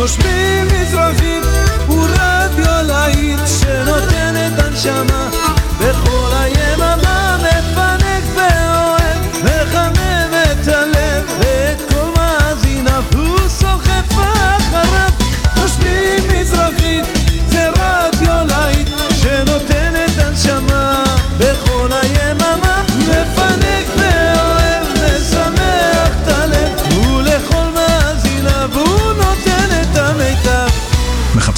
נושמים מזרחית הוא רדיו להיט שנותן את הנשמה בכל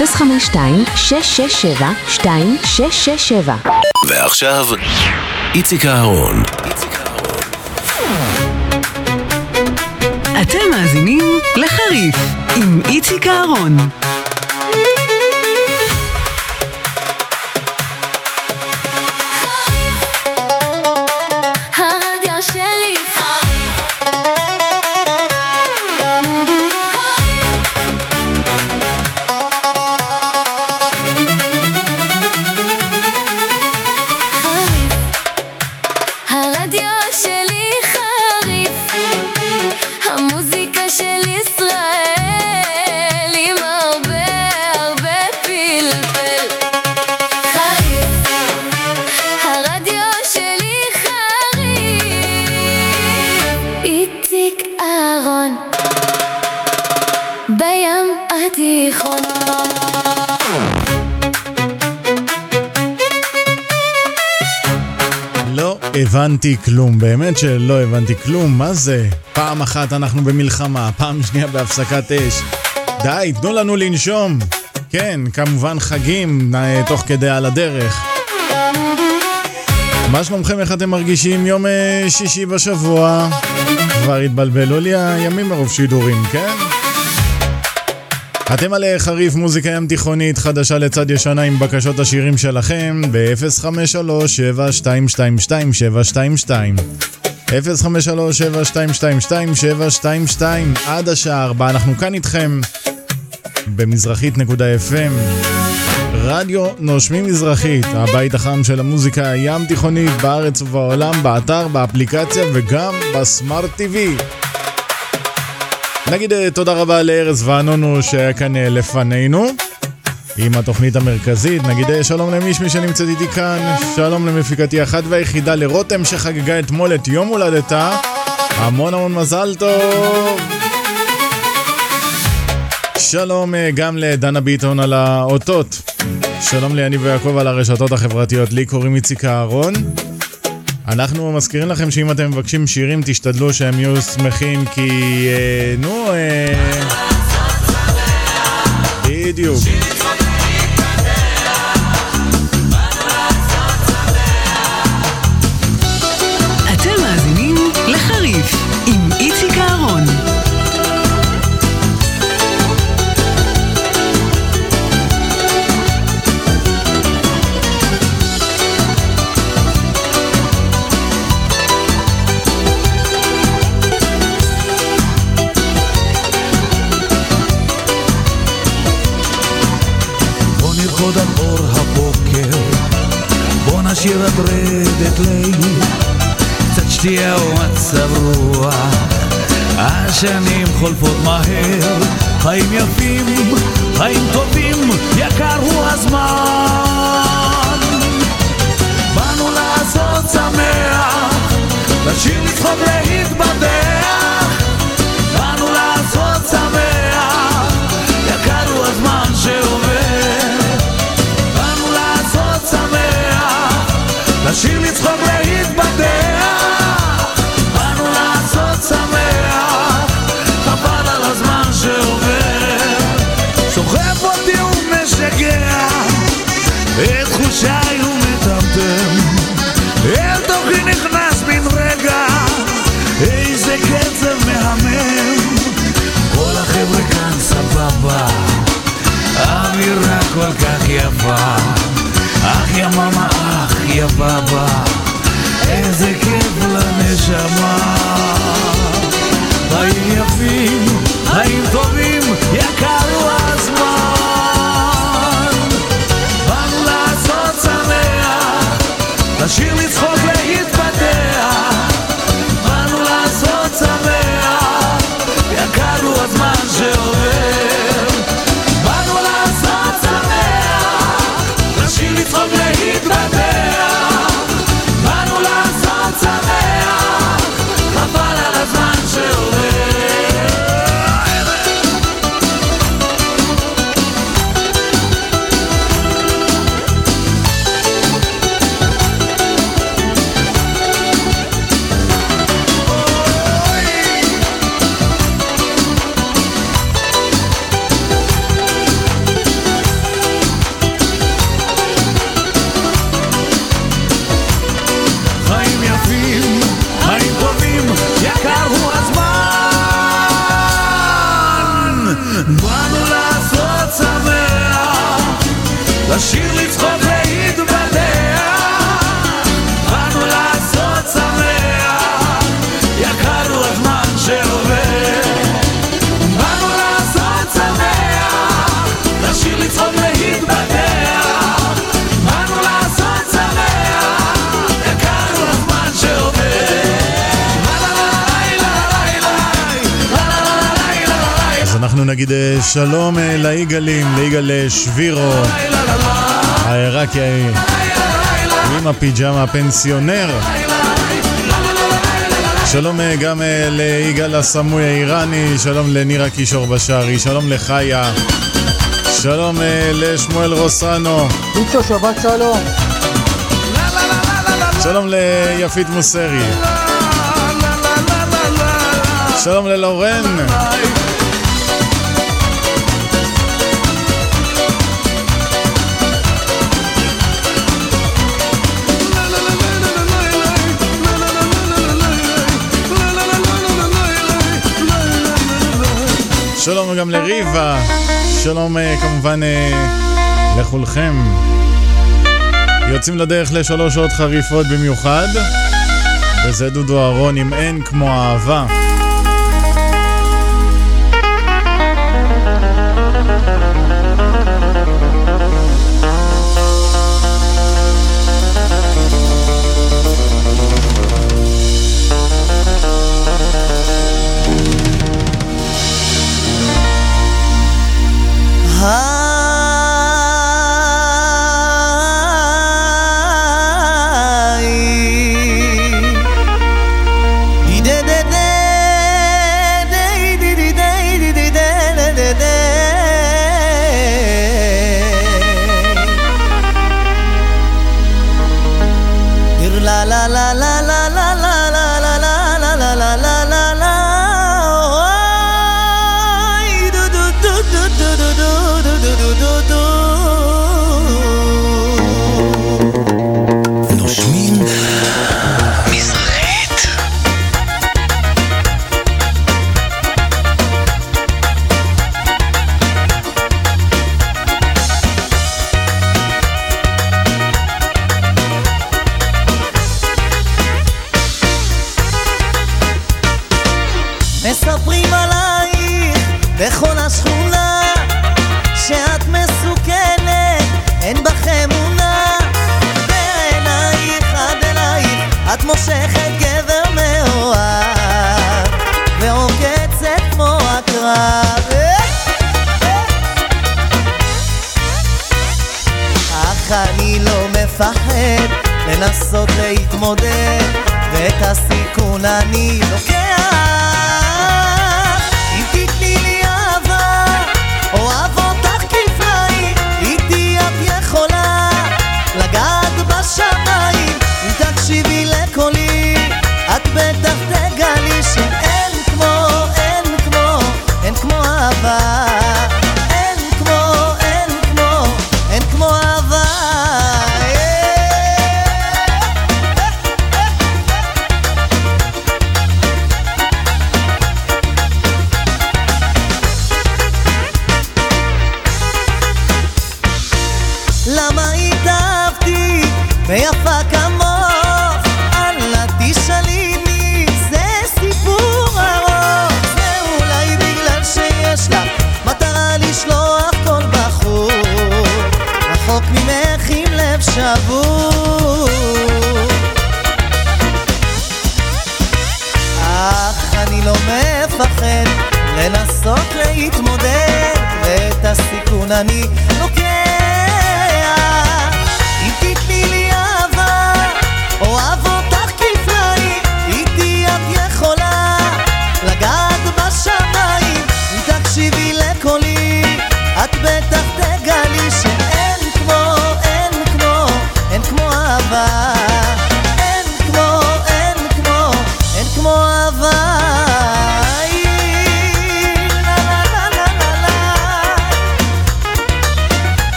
052-667-2667 ועכשיו, איציק אהרון. אתם מאזינים לחריף עם איציק אהרון. הבנתי כלום, באמת שלא הבנתי כלום, מה זה? פעם אחת אנחנו במלחמה, פעם שנייה בהפסקת אש. די, תנו לנו לנשום. כן, כמובן חגים אה, תוך כדי על הדרך. מה שלומכם, איך אתם מרגישים? יום אה, שישי בשבוע. כבר התבלבלו לי הימים מרוב שידורים, כן? אתם על חריף מוזיקה ים תיכונית חדשה לצד ישנה עם בקשות השירים שלכם ב-053-722-722 053-722-722 עד השעה 4 אנחנו כאן איתכם במזרחית.fm רדיו נושמים מזרחית, הבית החם של המוזיקה הים תיכונית בארץ ובעולם, באתר, באפליקציה וגם בסמארט TV. נגיד אה, תודה רבה לארז וענונו שהיה כאן אה, לפנינו עם התוכנית המרכזית. נגיד אה, שלום למישמי שנמצאת איתי כאן, שלום למפיקתי אחת והיחידה לרותם שחגגה אתמול את יום הולדתה. המון המון מזל טוב! שלום גם לדנה ביטון על האותות. שלום ליניב ויעקב על הרשתות החברתיות. לי קוראים איציק אהרון. אנחנו מזכירים לכם שאם אתם מבקשים שירים, תשתדלו שהם יהיו שמחים, כי... אה, נו... אה... בדיוק. השנים חולפות מהר, חיים יפים, חיים טובים, יקר הוא הזמן. באנו לעשות שמח, לשיר לצחוק להתבדח, כל כך יפה. אך יממה, אך יבבה איזה כיף לנשמה. חיים יפים, חיים טובים, יקר הוא הזמן. באנו לעשות שמח, תשאיר לצחוק שלום אה, ליגאלים, ליגאל אה, שבירו, העיראקי עם הפיג'מה הפנסיונר. שלום אה, גם ליגאל הסמוי האיראני, שלום לנירה קישור בשארי, שלום לחיה, שלום לשמואל רוסנו. פיצו שבת שלום. שלום ליפית מוסרי. שלום ללורן. שלום גם לריבה, שלום אה, כמובן אה, לכולכם. יוצאים לדרך לשלוש שעות חריפות במיוחד, וזה דודו אהרון עם אין כמו אהבה.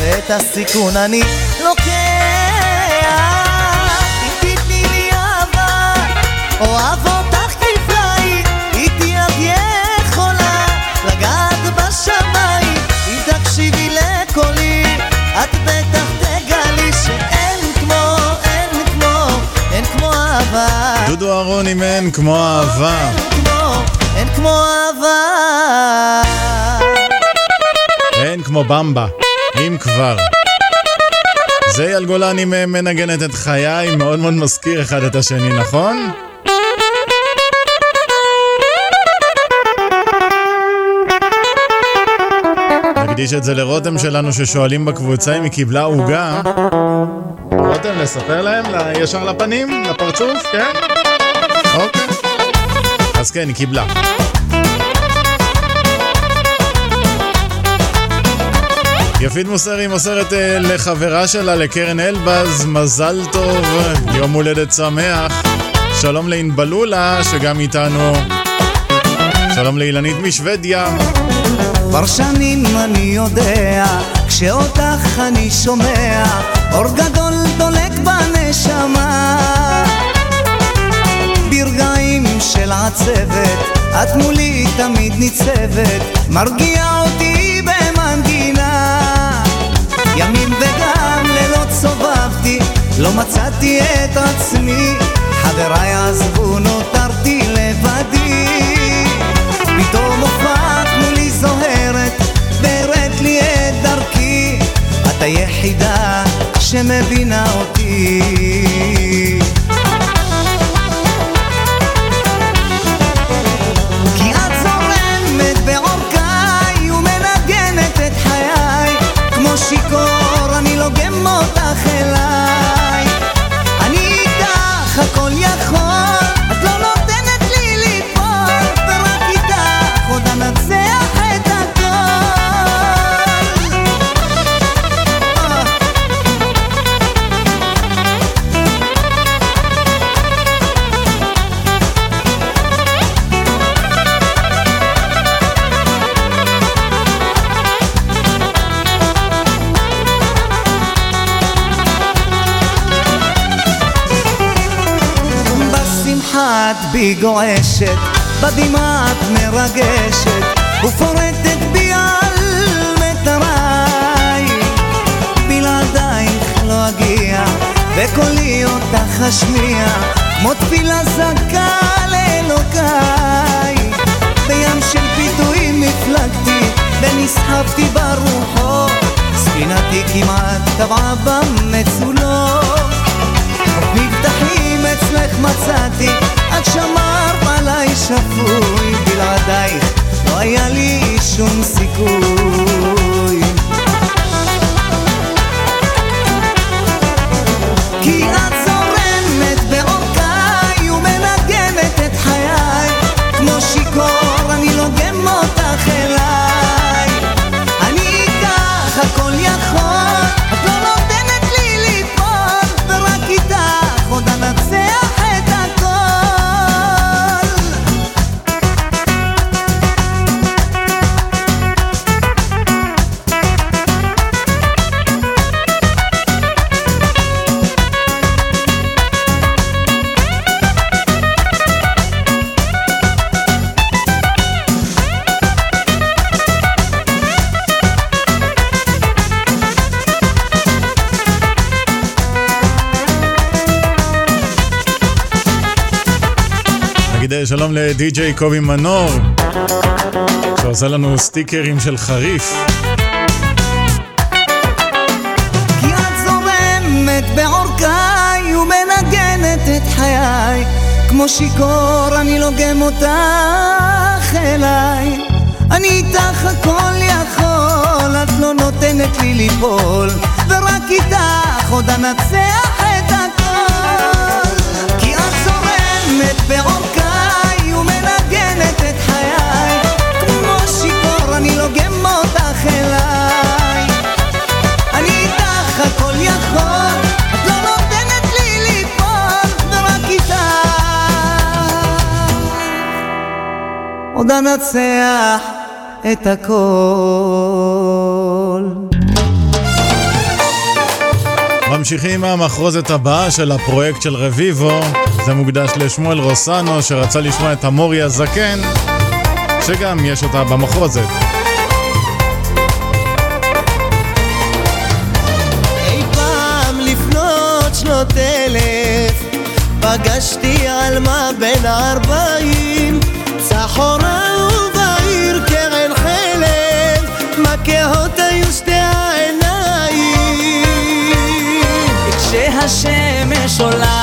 ואת הסיכון אני לוקח. אם תתני לי אהבה אוהב אותך כפליים איתי את יכולה לגעת בשמיים. אם תקשיבי לקולי את בטח תגלי שאין כמו, אין כמו, אין כמו אהבה. דודו אהרון אם אין כמו אהבה. אין כמו, אין כמו אהבה. אין כמו במבה, אם כבר. זה אייל גולני מנגנת את חיי, מאוד מאוד מזכיר אחד את השני, נכון? נקדיש את זה לרותם שלנו ששואלים בקבוצה אם היא קיבלה עוגה. רותם, לספר להם ישר לפנים? לפרצוף? כן? אוקיי. אז כן, היא קיבלה. יפית מוסרי מוסרת אה, לחברה שלה, לקרן אלבז, מזל טוב, יום הולדת שמח. שלום לענבלולה, שגם איתנו. שלום לאילנית משוודיה. כבר שנים אני יודע, כשאותך אני שומע, אור גדול דולק בנשמה. ברגעים של עצבת, את מולי תמיד ניצבת, מרגיעה אותי. ימים וגם לילות סובבתי, לא מצאתי את עצמי, חבריי עזבו, נותרתי לבדי. פתאום הופעת מולי זוהרת, והראית לי את דרכי, את היחידה שמבינה אותי. בי גועשת, בדמעה את מרגשת, ופורטת בי על מיתריי. בלעדייך לא אגיע, וקולי אותך אשמיע, כמו תפילה זכה לאלוקיי. בים של פיתויים הפלגתי, ונסחפתי ברוחות, ספינתי כמעט טבעה במצולות. מבטחים אצלך מצאתי, את שמרת עליי שפוי, בלעדייך לא היה לי שום סיכוי. שלום לדי-ג'יי קובי מנור, שעושה לנו סטיקרים של חריף. כי את זורמת בעורקיי ומנגנת את חיי כמו שיכור אני לוגם אותך אליי אני איתך הכל יכול, את לא נותנת לי ליפול ורק איתך עוד אנצח את את לא עוד אנצח את הכל. ממשיכים עם המחרוזת הבאה של הפרויקט של רביבו, זה מוקדש לשמואל רוסנו שרצה לשמוע את המורי הזקן, שגם יש אותה במחרוזת. פגשתי עלמה בן ארבעים צחורה ובעיר קרן חלב מכהות היו שתי העיניים. כשהשמש עולה,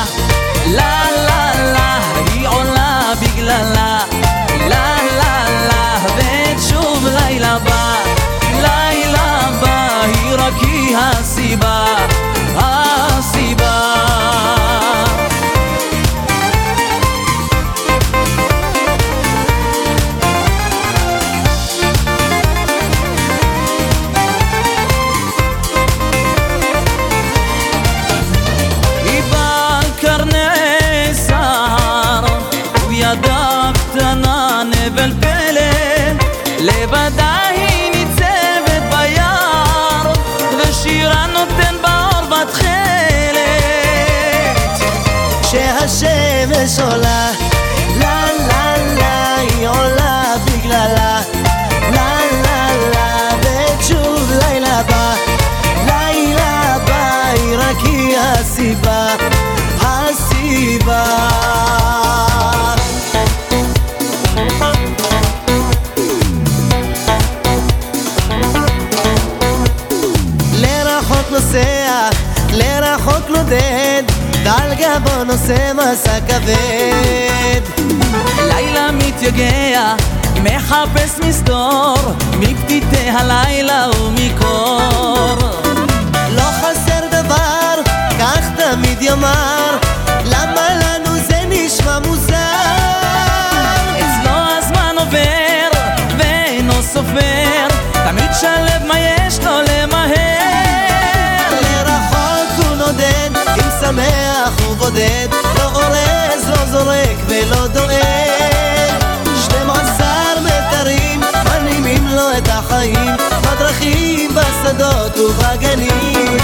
בשדות ובגנים.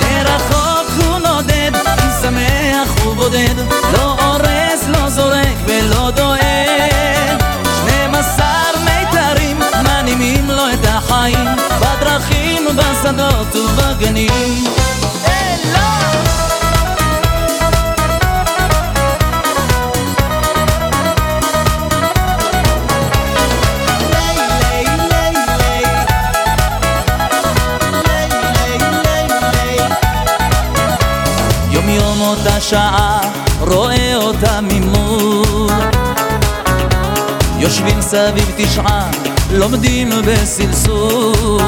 לרחוק הוא נודד, שמח ובודד, לא אורז, לא זורק ולא דואג. 12 מיתרים מנעימים לו את החיים, בדרכים, בשדות ובגנים. אותה שעה, רואה אותה ממול. יושבים סביב תשעה, לומדים בסלסול.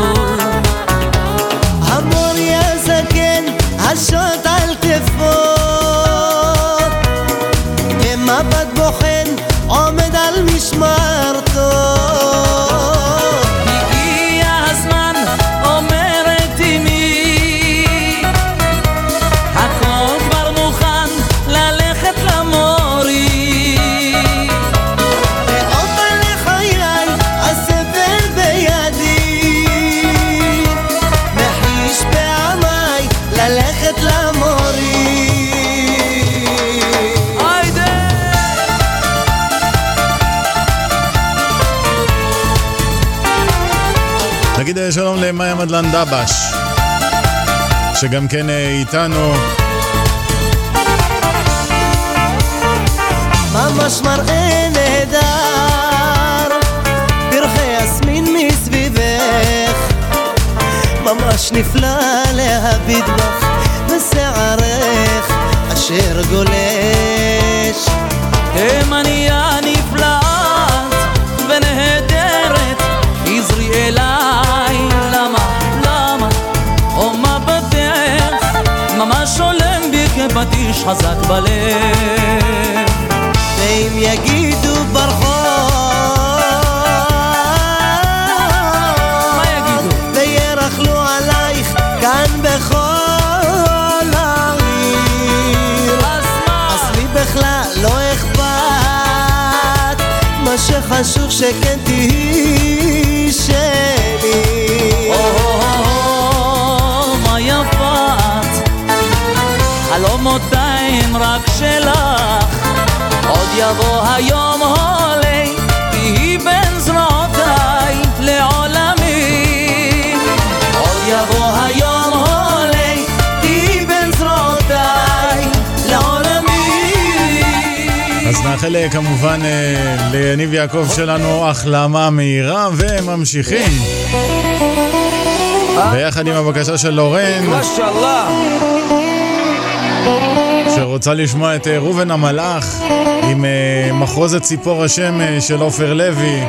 המורי הזקן, השוט על כתפו במבט בוחן, עומד על משמרתו שלום למאיה מדלן דבש, שגם כן אה, איתנו. ממש מראה נהדר פרחי יסמין מסביבך ממש נפלא להביט בך בשערך אשר גולש תימניה נפלאת כפטיש חזק בלב. ואם יגידו ברחוב מה יגידו? וירכלו עלייך כאן בכל העיר אז מה? אז לי בכלל לא אכפת מה שחשוב שכן תהיי חלומותיי הם רק שלך, עוד יבוא היום הולי, תהי בין זרועותיי לעולמי. עוד יבוא היום הולי, תהי בין זרועותיי לעולמי. אז נאחל אה, כמובן אה, ליניב יעקב שלנו החלמה מהירה וממשיכים. ביחד עם הבקשה של לורן, שרוצה לשמוע את אה, ראובן המלאך עם אה, מחרוזת ציפור השמש של עופר לוי.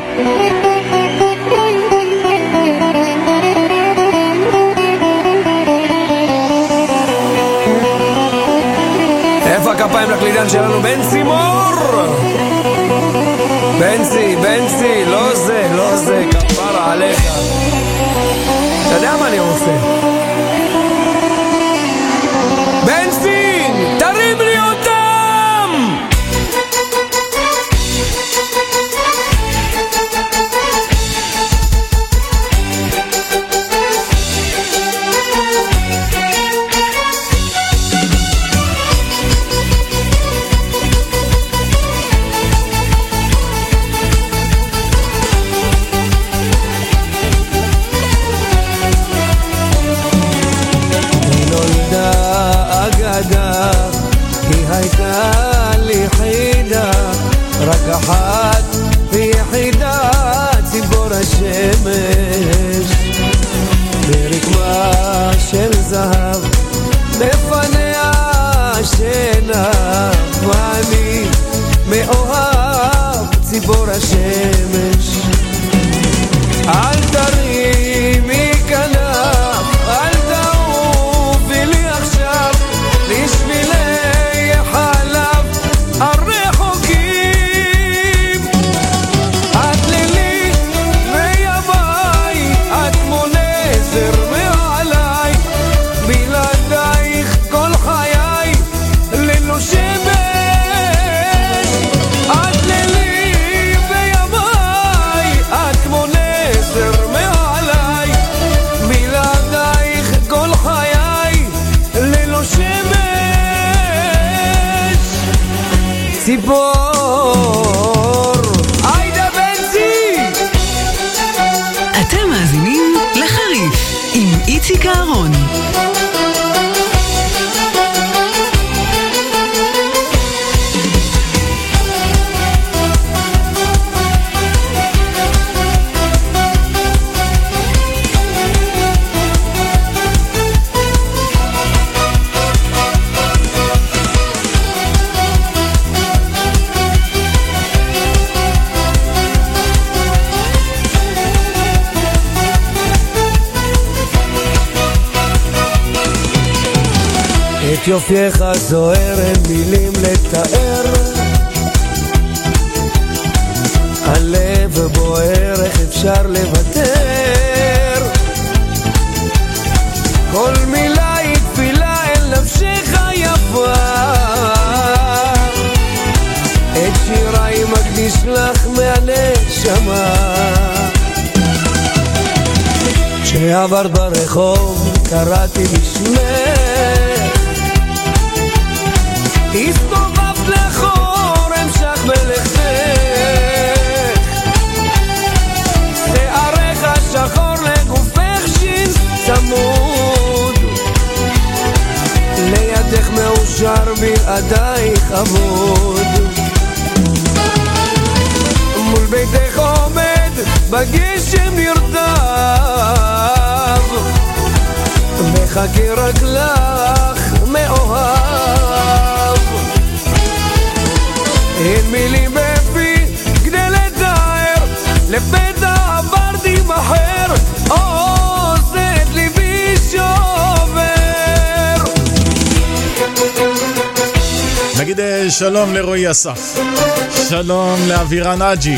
שלום לאבירן אג'י.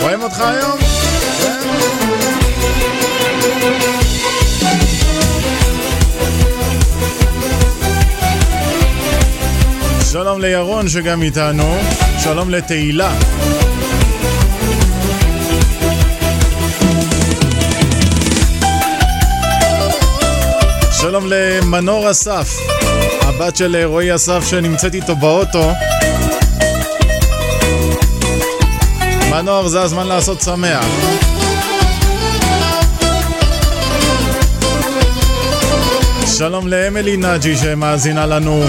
רואים אותך היום? שלום לירון שגם איתנו, שלום לתהילה. שלום למנור אסף, הבת של רועי אסף שנמצאת איתו באוטו. מנור, זה הזמן לעשות שמח. שלום לאמילי נאג'י שמאזינה לנו.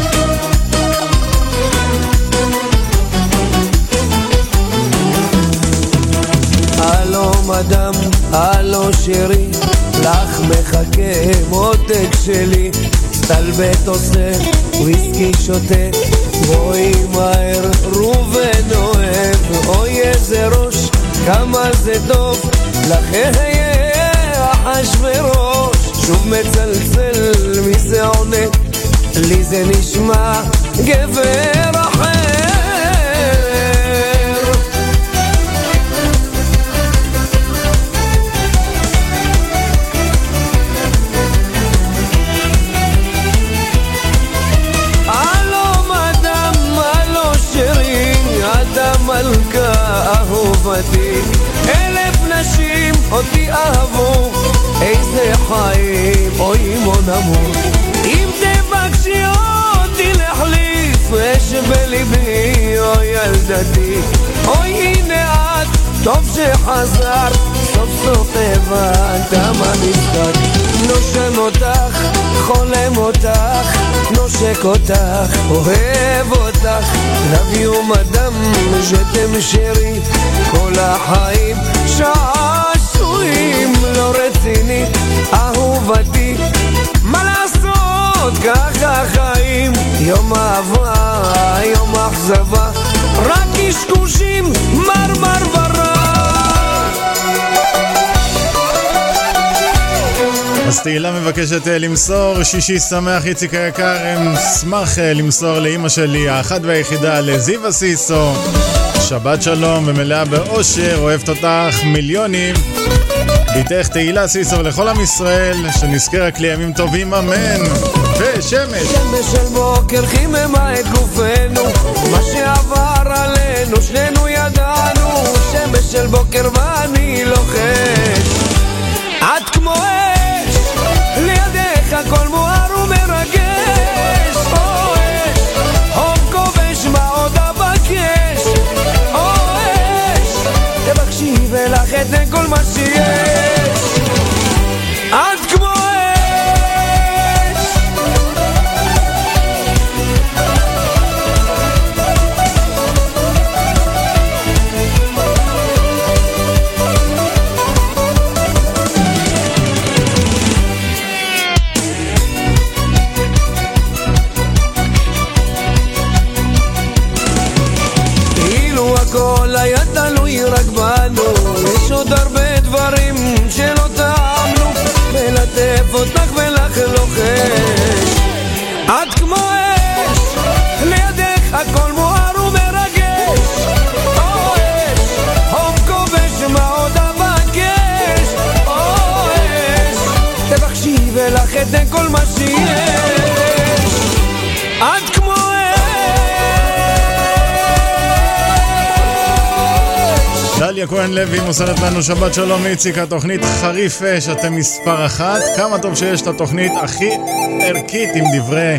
הלו מדם, הלו שרי, לך מחכה מותק שלי. סטלבט עושה, וויסקי שותה, בואי מהר, ראובן אוהב, אוי איזה ראש, כמה זה טוב, לך אהיה אחשוורוש, שוב מצלצל, מי זה עונה? לי זה נשמע גבר אחר. אלף נשים אותי אהבו, איזה חיים, אוי מונמו. אם תבקשי אותי להחליף, אש בליבי, אוי ילדתי. אוי הנה את, טוב שחזרת, סוף סוף הבנת מה המשחק. נושם אותך, חולם אותך, נושק אותך, אוהב אותך, love you מדם, ז'תם שרי, כל החיים. שעשועים לא רציני, אהובתי, מה לעשות, ככה חיים, יום אהבה, תהילה מבקשת אה, למסור. שישי שמח איציק היקר, אשמח אה, למסור לאימא שלי האחת והיחידה לזיווה סיסו שבת שלום ומלאה באושר, אוהבת אותך מיליונים. בתך תהילה סיסו ולכל עם ישראל שנזכה רק לימים טובים אמן. ושמש. שמש של בוקר חיממה את גופנו. מה שעבר עלינו שנינו ידענו. שמש של בוקר ואני לוחש. את כמו הכל מואר ומרגש. או אש חום כובש מה עוד אבקש? או אש תבקשי ולך אתן כל מה שיש דליה כהן לוי מוסרת לנו שבת שלום איציק, התוכנית חריף אש, אתם מספר אחת. כמה טוב שיש את התוכנית הכי ערכית עם דברי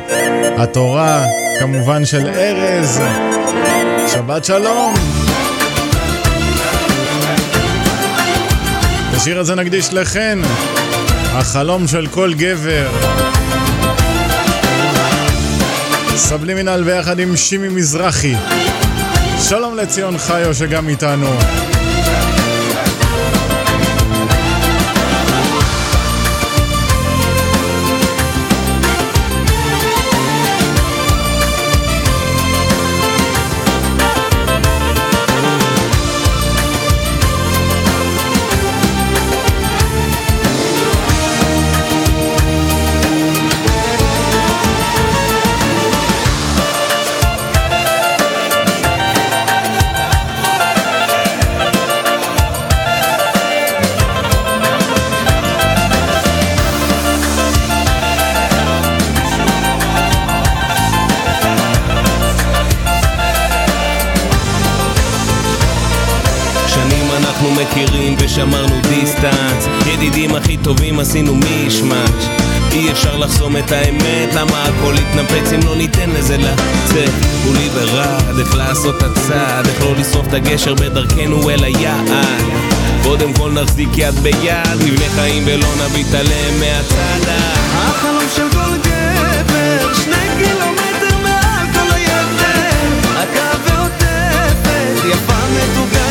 התורה, כמובן של ארז. שבת שלום. את השיר הזה נקדיש לכן, החלום של כל גבר. סבלי מנהל ביחד עם שימי מזרחי. שלום לציון חיו שגם איתנו. מכירים ושמרנו דיסטנס. ידידים הכי טובים עשינו מישמש. אי אפשר לחסום את האמת למה הכל יתנפץ אם לא ניתן לזה לצאת? הוא ליברל, איך לעשות את הצעד? איך לא לשרוף את הגשר בדרכנו אל היעד? קודם כל נחזיק יד ביד נבנה חיים ולא נביט עליהם מהצד. החלום של כל גבר, שני קילומטר מעל כל היתר, הקו ועוטפת, יפה מתוקה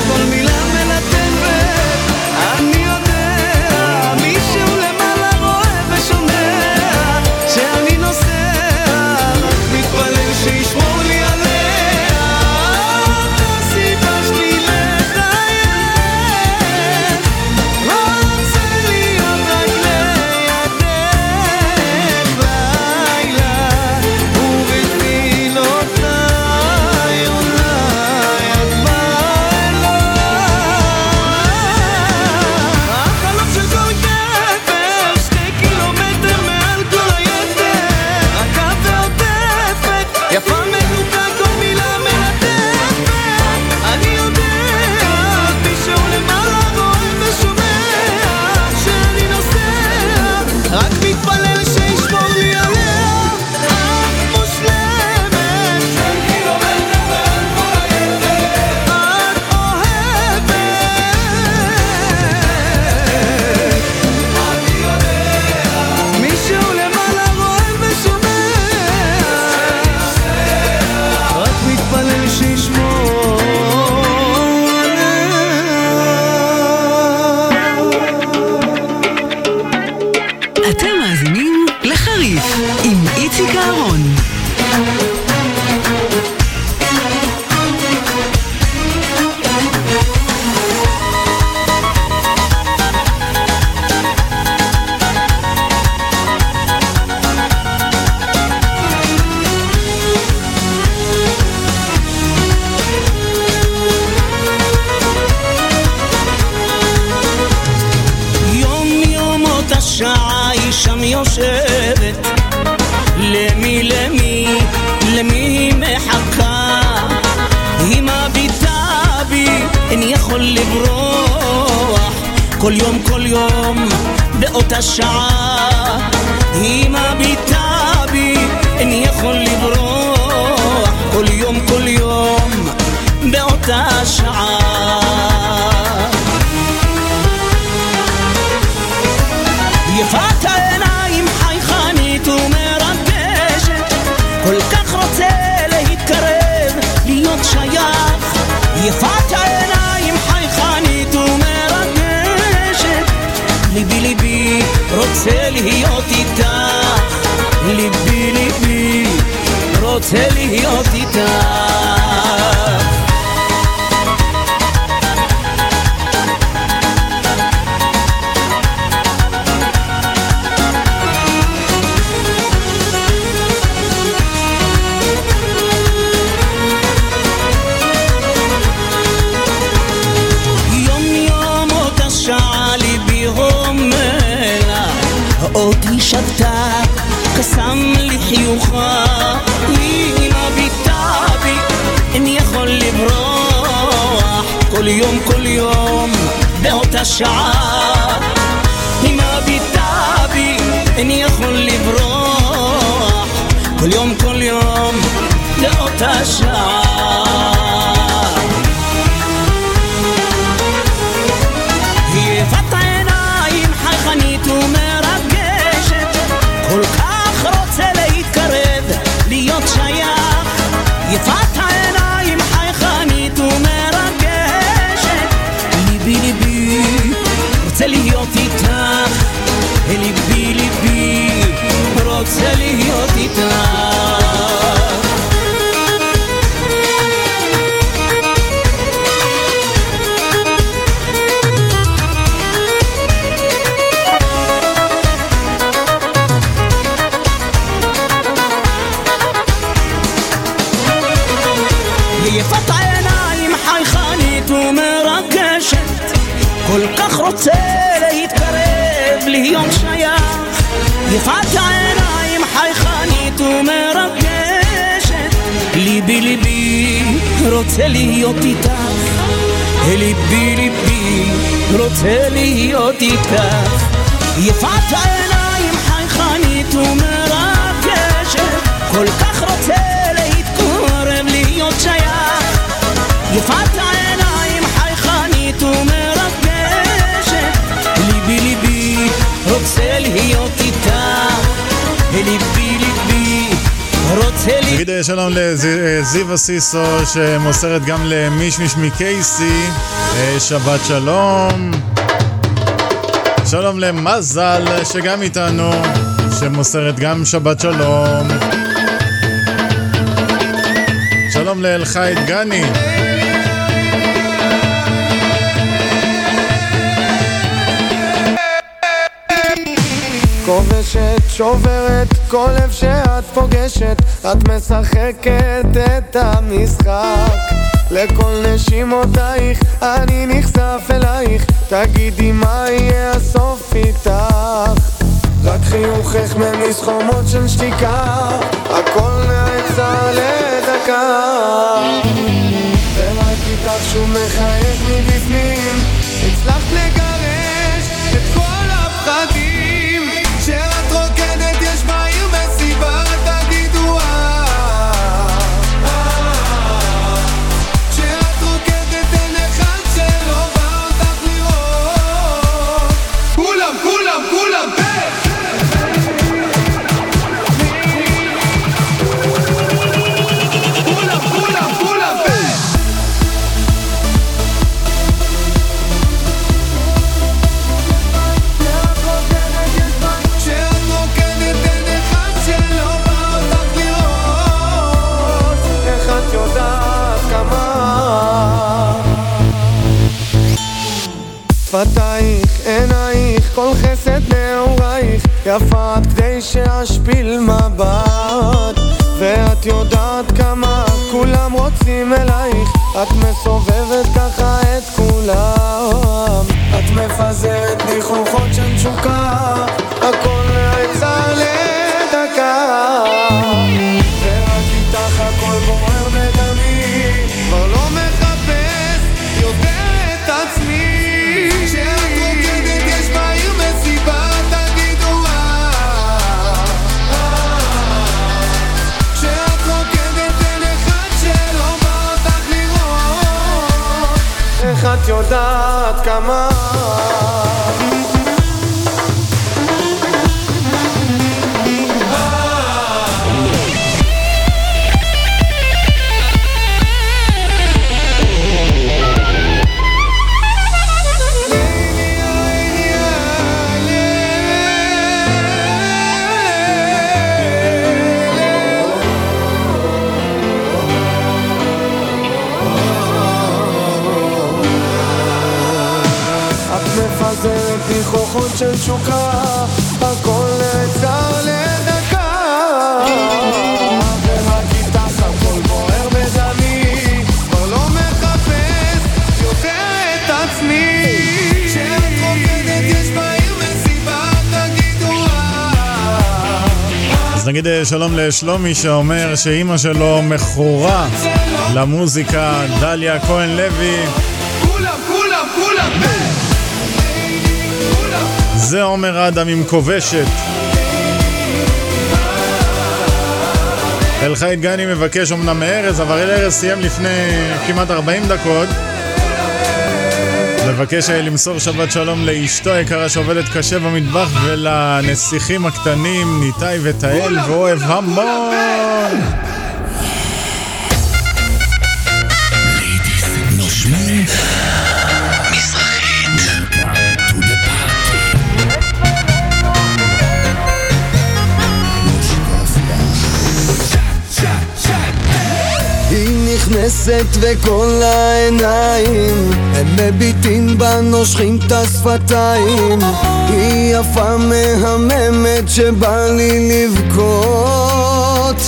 כל יום כל יום באותה שעה. היא מביטה בי איני יכול לברוח. כל יום כל יום באותה שעה להיות איתך ליבי ליבי רוצה להיות איתך חיוכה היא מביטה בי איני יכול לברוח. כל יום כל יום באותה שעה. היא מביטה בי איני יכול לברוח. כל יום כל יום באותה שעה Seni yok רוצה להיות איתך. ליבי ליבי רוצה להיות איתך. יפת העיניים חייכנית ומרגשת, כל כך רוצה להתקרב, להיות שייך. יפת העיניים חייכנית ומרגשת ליבי ליבי רוצה להיות נגיד אה, שלום לזיווה סיסו שמוסרת גם למישמיש מקייסי. אה, שבת שלום. שלום למזל שגם איתנו שמוסרת גם שבת שלום. שלום לאלחי דגני כובשת, שוברת כל לב שאת פוגשת. את משחקת את המשחק. לכל נשימותייך אני נחשף אלייך. תגידי מה יהיה הסוף איתך? רק חיוכך ממסחומות של שתיקה. הכל נעצר לדקה. ורק איתך? שוב מחייך מבפנים. הצלחת לגרש עד כדי שאשפיל מבט. ואת יודעת כמה כולם רוצים אלייך. את מסובבת ככה את כולם. את מפזרת ניחוחות של תשוקה יודעת של תשוקה הכל נעצר לדקה. לא אה. אז נגיד אה, שלום לשלומי שאומר שאימא שלו מכורה למוזיקה, דליה כהן לוי. זה עומר אדם עם כובשת. אלחי דגני מבקש אמנם מארז, אבל ארז סיים לפני כמעט 40 דקות. מבקש למסור שבת שלום לאשתו היקרה שעובדת קשה במטבח ולנסיכים הקטנים ניתאי ותהל ואוהב המון! הכנסת וכל העיניים. הם מביטים בה, נושכים את השפתיים. היא יפה מהממת שבא לי לבכות.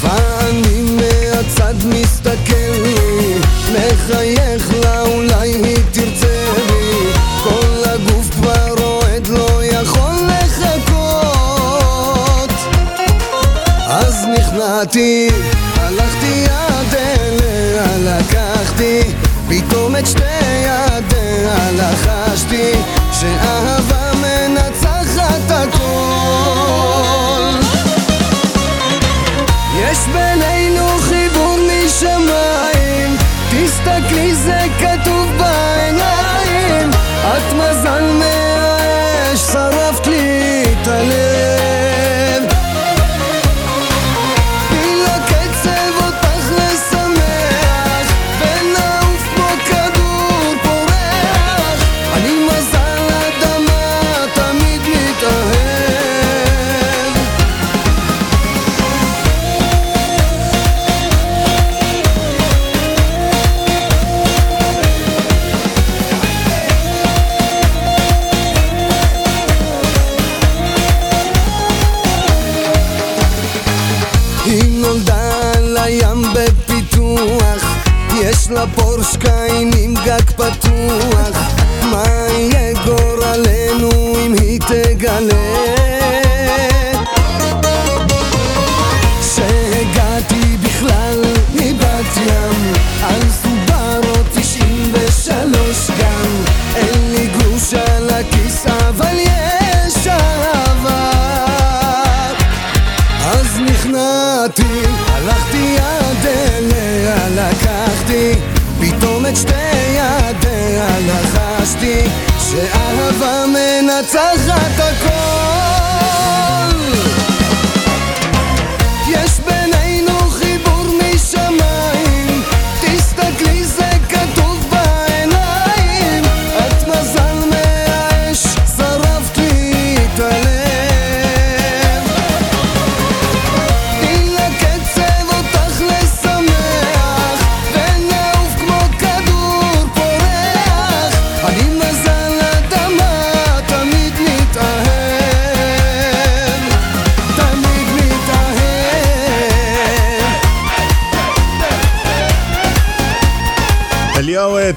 ואני מהצד מסתכל לי. מחייך לה אולי היא תרצה לי כל הגוף כבר רועד לא יכול לחכות. אז נכנעתי.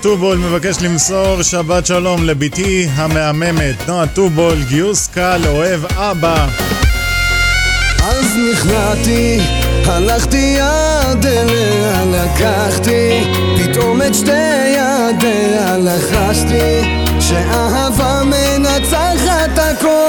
טובול מבקש למסור שבת שלום לבתי המהממת, נועה טובול, גיוס קל, אוהב אבא. אז נכנעתי, הלכתי עד אליה, לקחתי פתאום את שתי ידיה, לחשתי שאהבה מנצחת הכל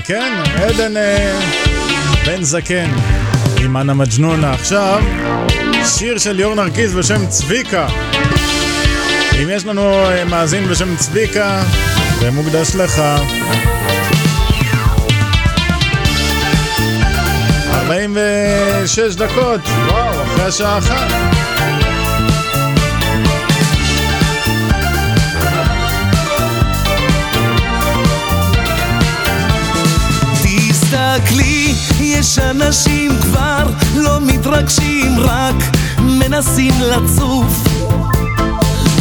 כן, עדן אה, בן זקן עם אנה מג'נונה. עכשיו, שיר של ליאור נרקיס בשם צביקה. אם יש לנו אה, מאזין בשם צביקה, זה מוקדש לך. 46 דקות, וואו, אחרי השעה אחת. אנשים כבר לא מתרגשים, רק מנסים לצוף.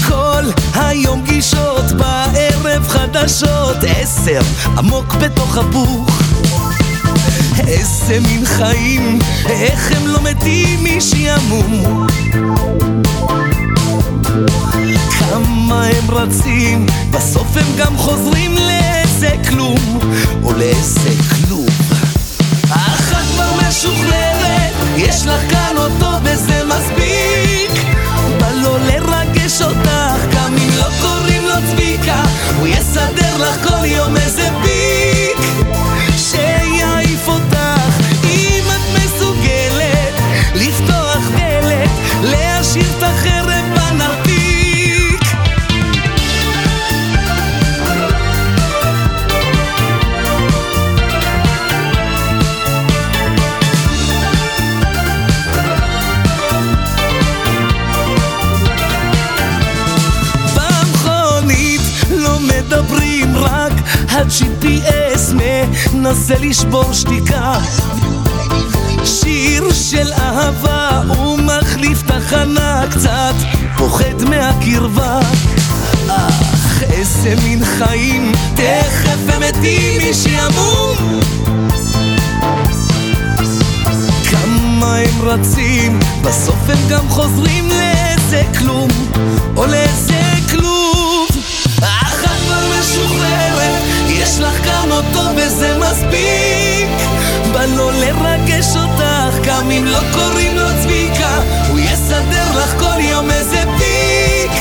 כל היום גישות, בערב חדשות, עשר עמוק בתוך הפוך. איזה מין חיים, איך הם לא מתים משעמום. כמה הם רצים, בסוף הם גם חוזרים לאיזה כלום, או לאיזה כלום. יש לך כאן אותו וזה מספיק. בא לו לרגש אותך, גם אם לא קוראים לו צביקה, הוא יסדר לך כל יום איזה ה-GPS מנסה לשבור שתיקה. שיר של אהבה הוא מחליף תחנה קצת פוחד מהקרבה. אך איזה מין חיים תכף הם מתים משעמום כמה הם רצים, בסוף הם גם חוזרים לאיזה כלום, או לאיזה כלום. אחת כבר משוחררת, יש לך כאן אותו וזה מספיק. בא לו לרגש אותך, גם אם לא קוראים לו צביקה, הוא יסדר לך כל יום איזה פיק.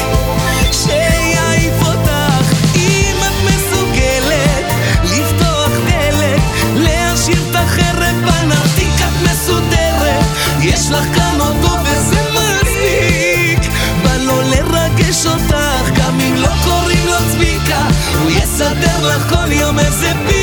שיעיף אותך, אם את מסוגלת, לפתוח דלת, להשאיר את החרב בנרתיק את מסודרת, יש לך כאן אותו וזה מספיק. בא לו לרגש אותך, יסדר לך כל יום איזה פיק.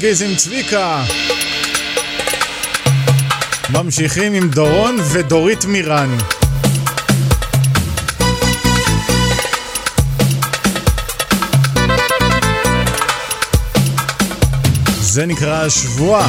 נרקיס עם צביקה. ממשיכים עם דורון ודורית מירן. זה נקרא השבועה.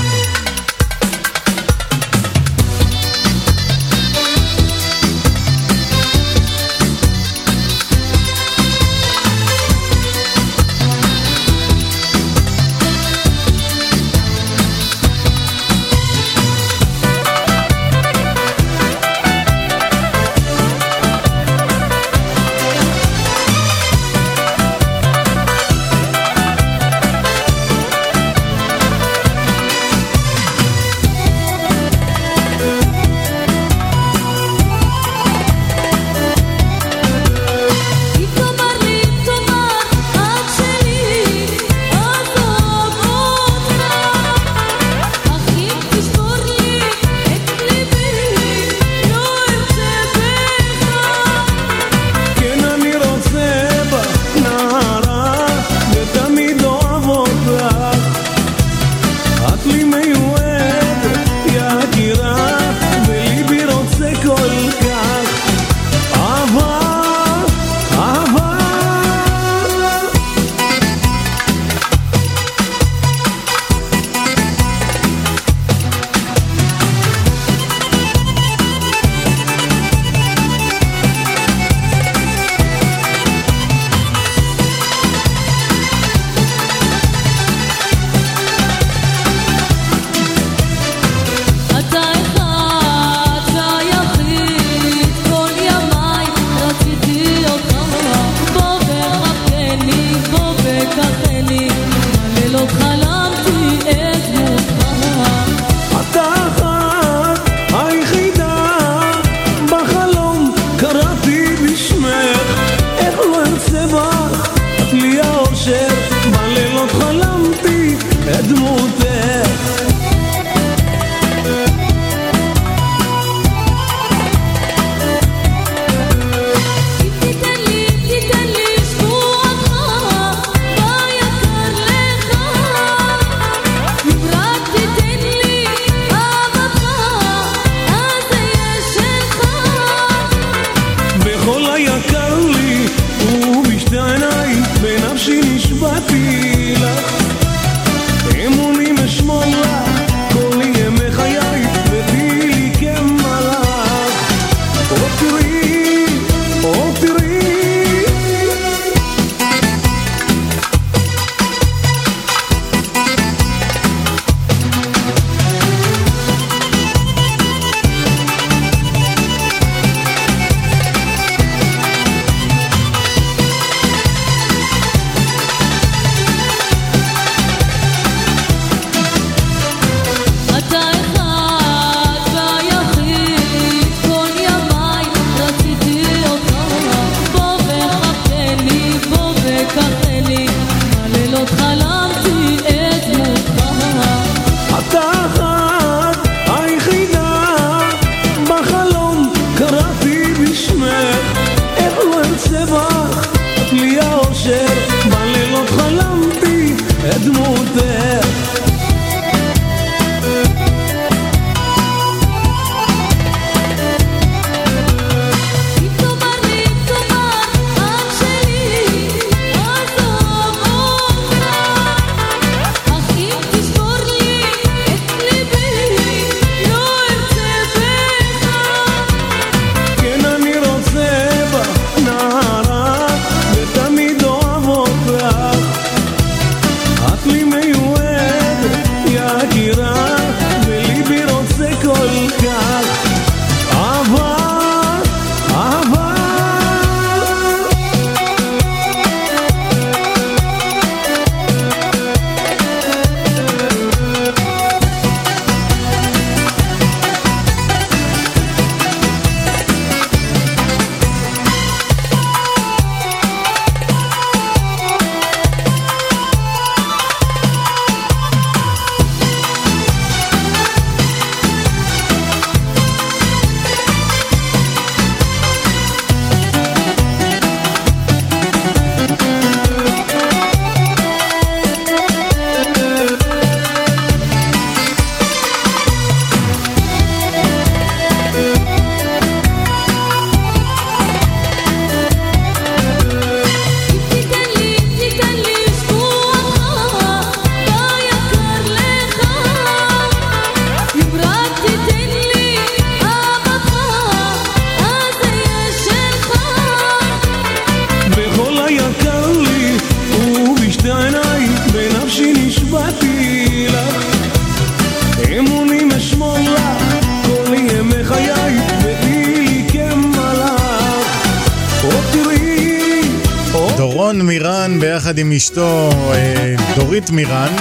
מירן,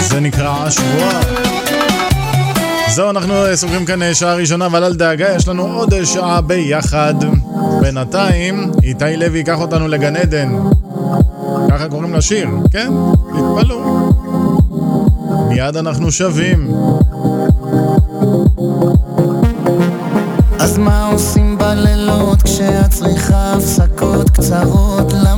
זה נקרא השבוע. זהו, אנחנו אה, סוגרים כאן אה, שעה ראשונה, אבל אל דאגה, יש לנו עוד אה, שעה ביחד. בינתיים, איתי לוי ייקח אותנו לגן עדן. ככה קוראים לשיר, כן? תתפלאו. מיד אנחנו שווים. אז מה עושים בלילות כשאת צריכה הפסקות קצרות? למה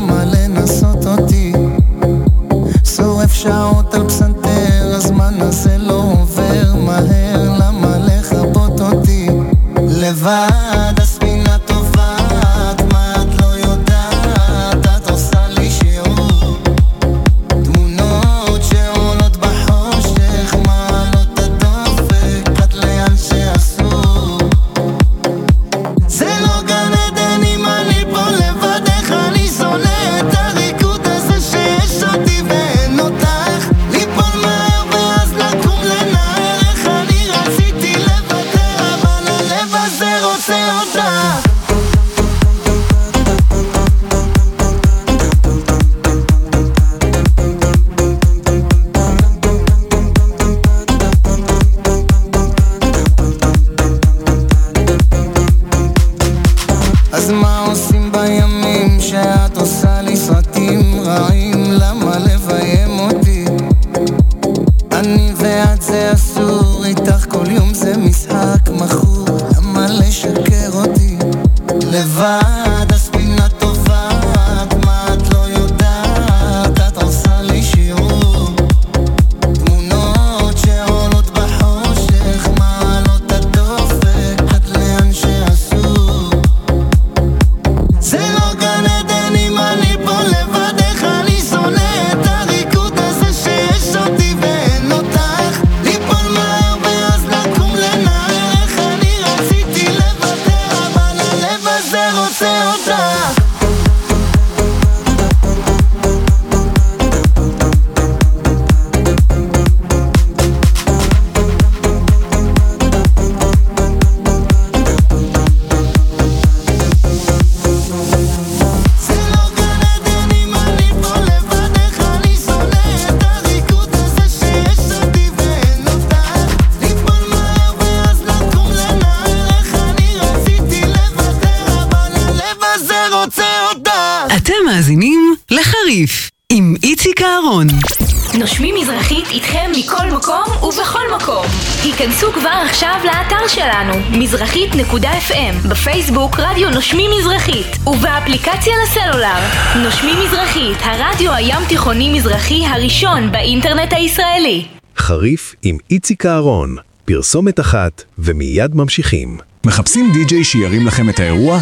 צמחוני מזרחי הראשון באינטרנט הישראלי. חריף עם איציק אהרון, פרסומת אחת ומיד ממשיכים. מחפשים די-ג'יי שירים לכם את האירוע?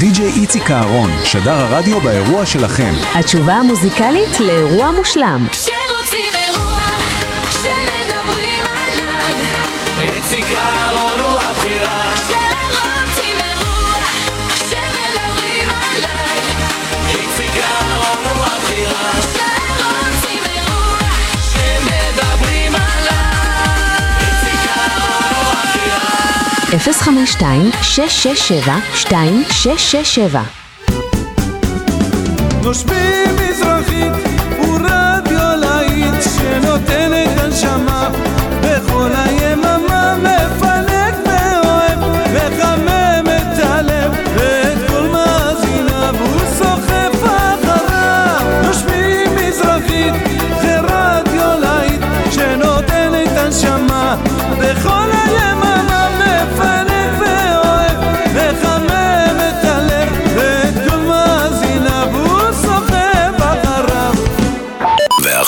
די-ג'יי איציק אהרון, שדר הרדיו באירוע שלכם. התשובה המוזיקלית לאירוע מושלם. 052-667-2667 נושמים מזרחית הוא רדיו להיט שנותן הנשמה.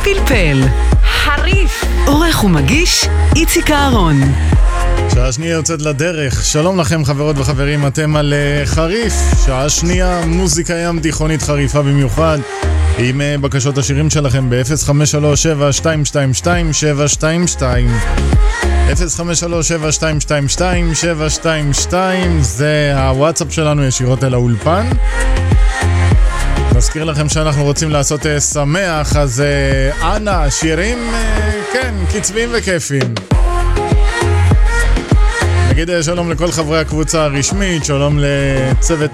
הפלפל. חריף. עורך ומגיש, איציק אהרון. שעה שנייה יוצאת לדרך. שלום לכם חברות וחברים, אתם על אה, חריף. שעה שנייה, מוזיקה ים תיכונית חריפה במיוחד. עם אה, בקשות השירים שלכם ב-0537-222-722. 0537-222-722 זה הוואטסאפ שלנו ישירות אל האולפן. נזכיר לכם שאנחנו רוצים לעשות uh, שמח, אז uh, אנא, שירים, uh, כן, קצביים וכיפיים. נגיד שלום לכל חברי הקבוצה הרשמית, שלום לצוות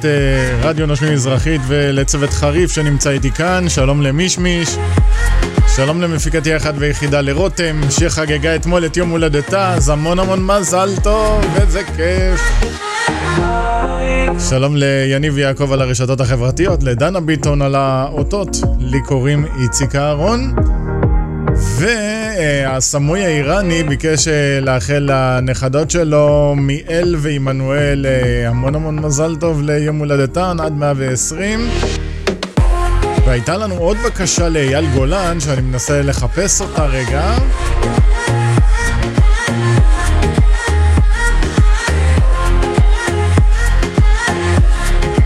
רדיו נושמים מזרחית ולצוות חריף שנמצא איתי כאן, שלום למישמיש, שלום למפיקתי אחת ויחידה לרותם, שחגגה אתמול את יום הולדתה, אז המון המון מזל טוב, איזה כיף. שלום ליניב יעקב על הרשתות החברתיות, לדנה ביטון על האותות, לי קוראים איציק אהרון. והסמוי האיראני ביקש אה, לאחל לנכדות שלו, מיאל ועמנואל, אה, המון המון מזל טוב ליום הולדתן עד 120. והייתה לנו עוד בקשה לאייל גולן, שאני מנסה לחפש אותה רגע.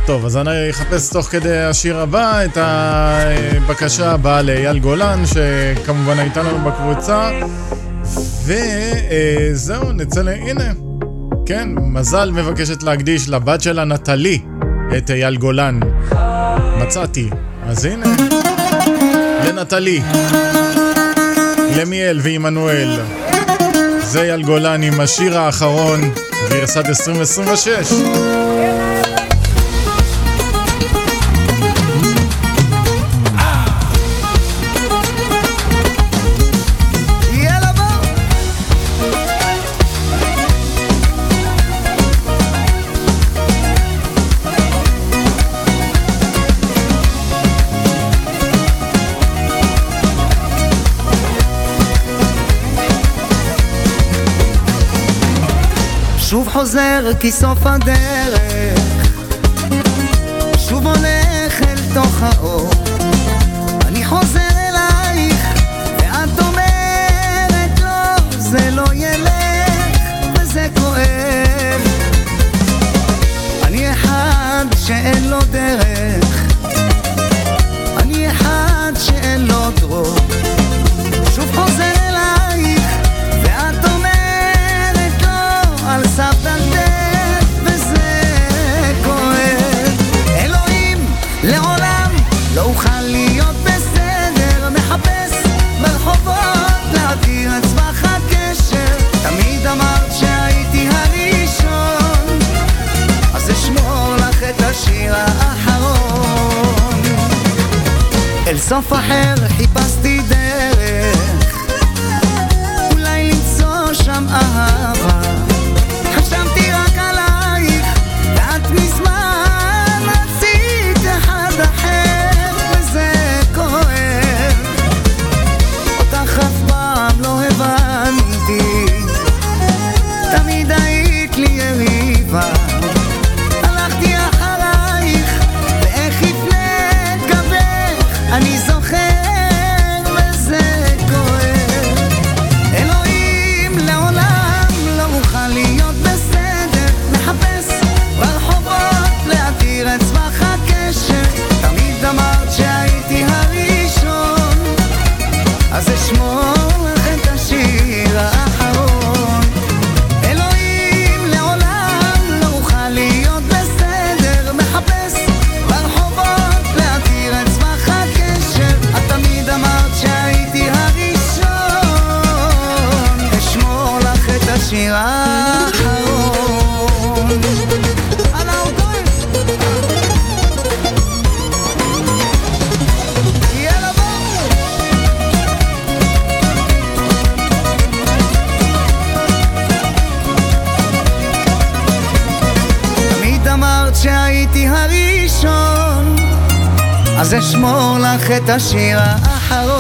טוב, אז אני אחפש תוך כדי השיר הבא את הבקשה הבאה לאייל גולן, שכמובן הייתה לנו בקבוצה. וזהו, נצא ל... הנה. כן, מזל מבקשת להקדיש לבת שלה נטלי את אייל גולן. מצאתי. אז הנה, לנטלי, למיאל ועמנואל. זה אייל גולן עם השיר האחרון, גרסת 2026. חוזר כי סוף הדרך שוב הולך אל תוך האור. אני חוזר אלייך ואת אומרת לא, זה לא ילך וזה כואב. אני אחד שאין לו דרך סוף אחר חיפשתי לך את השיר האחרון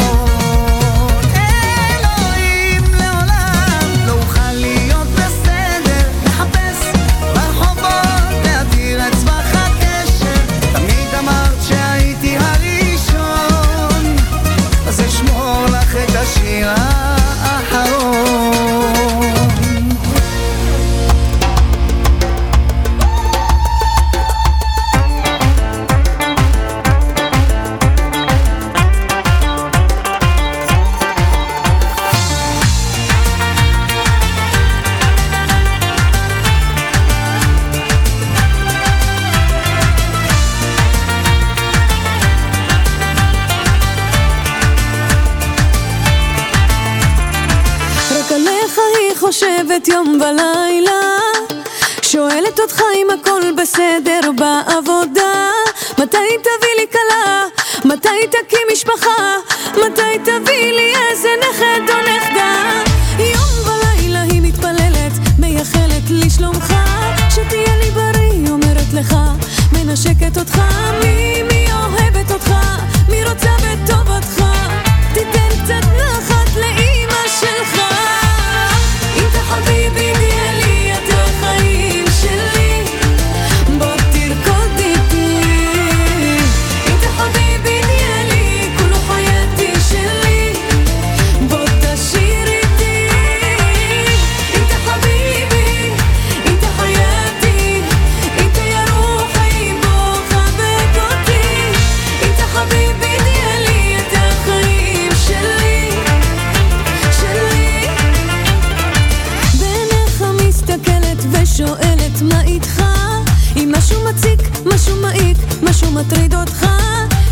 מטריד אותך,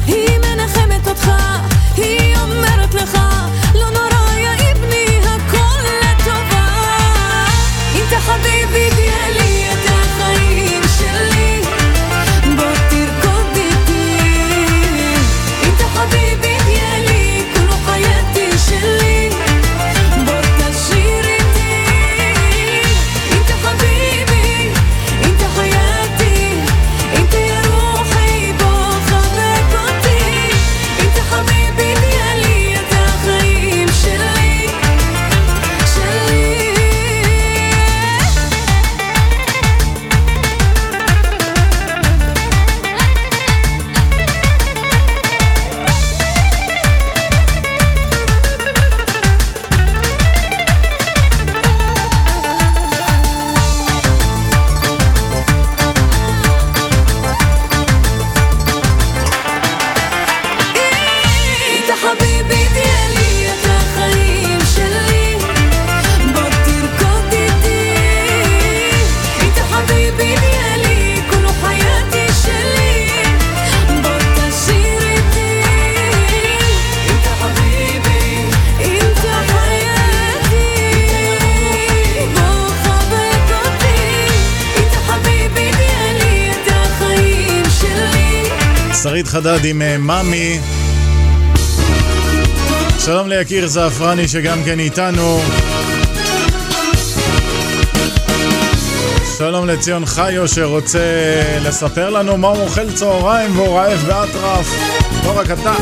היא מנחמת אותך. עם אה, מאמי. שלום ליקיר זעפרני שגם כן איתנו. שלום לציון חיו שרוצה לספר לנו מה הוא אוכל צהריים והוא רעב באטרף. לא רק אתה.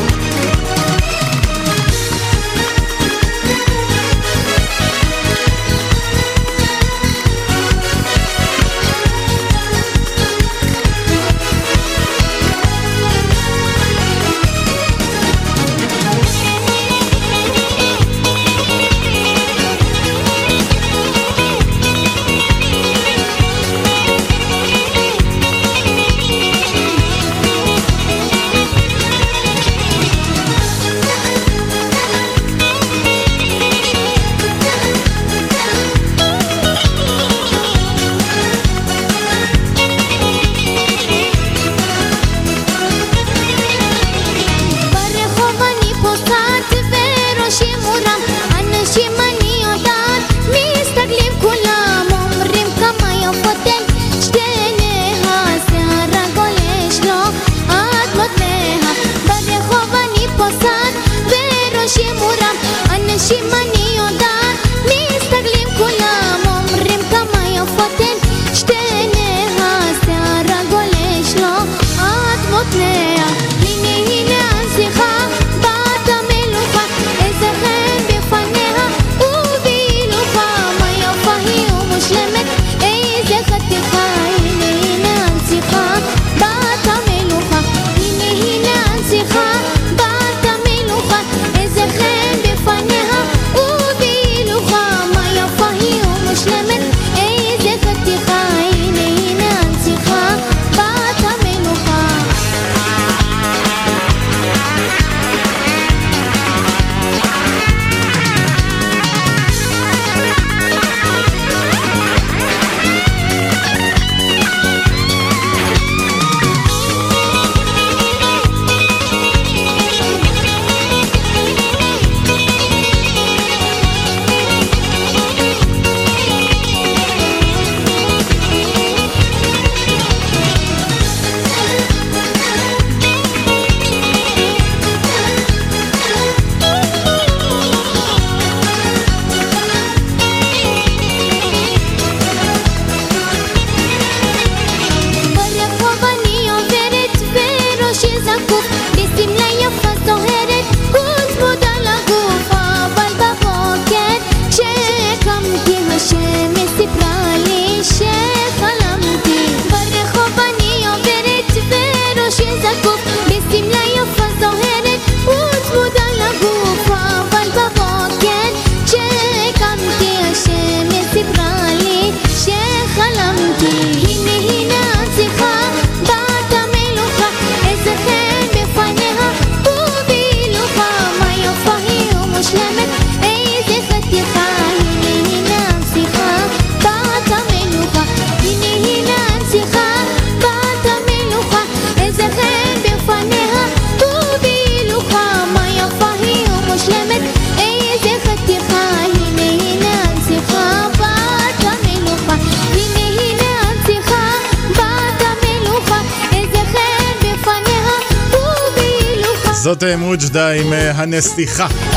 עם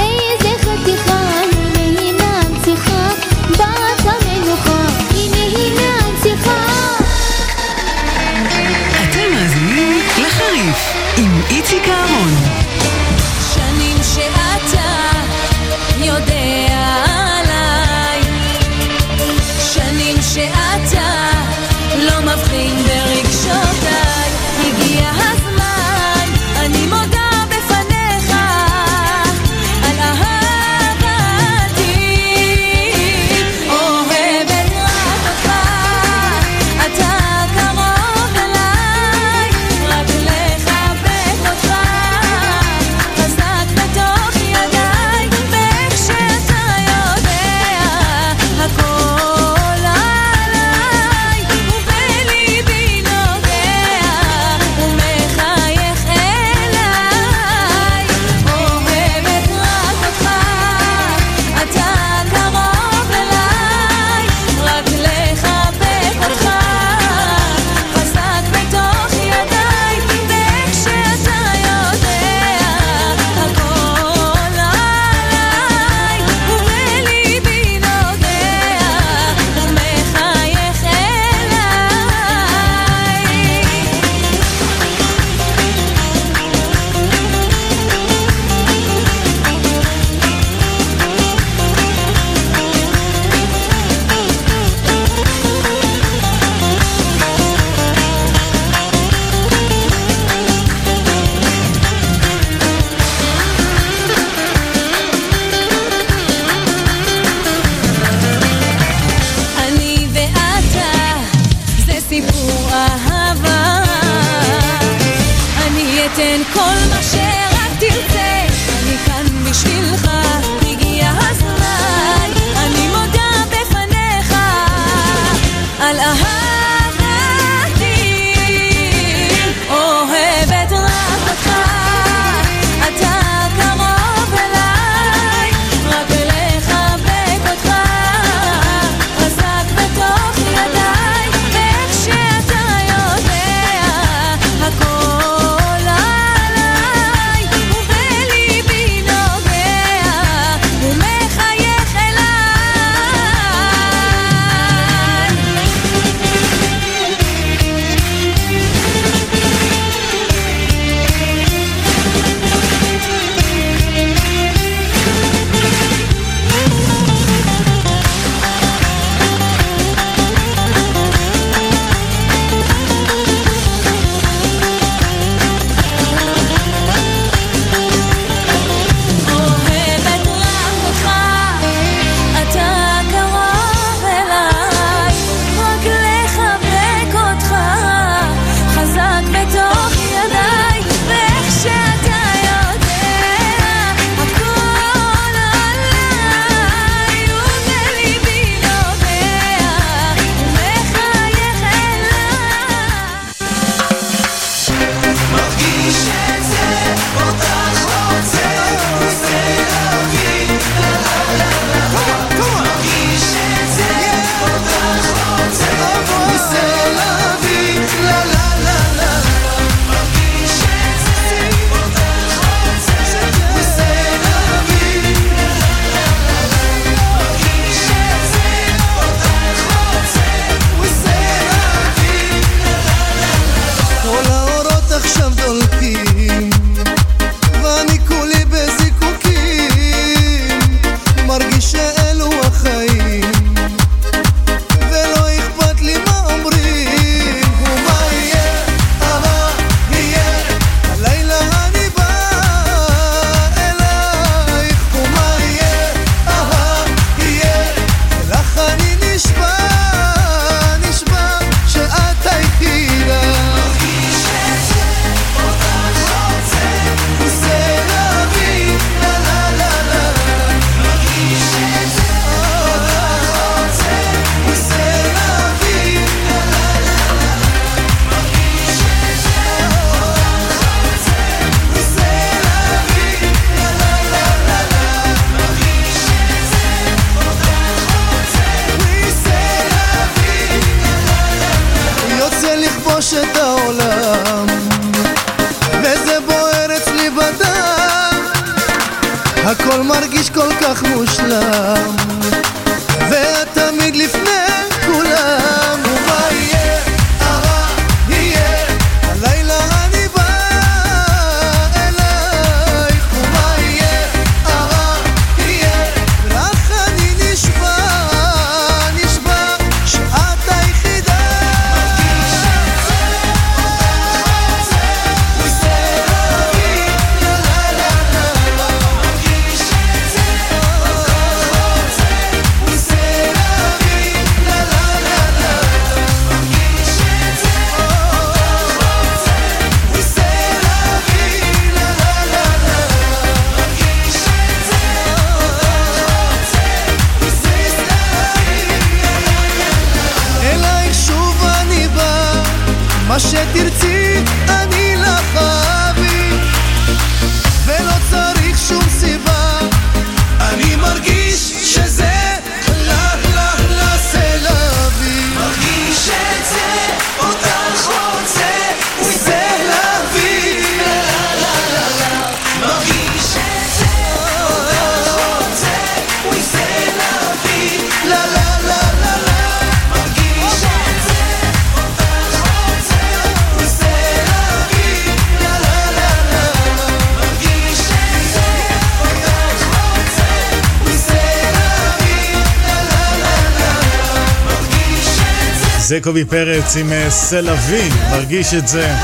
זה קובי פרץ עם אה, סלווי, מרגיש את זה.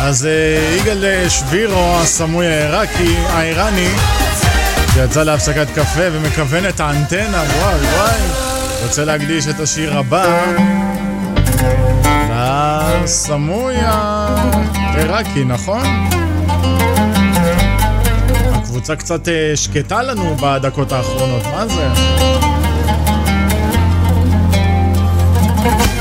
אז אה, יגאל אה, שבירו, הסמוי העיראקי, האיראני, שיצא להפסקת קפה ומכוון את האנטנה, וואי וואי, רוצה להקדיש את השיר הבא לסמוי העיראקי, נכון? הקבוצה קצת שקטה לנו בדקות האחרונות, מה זה? sky.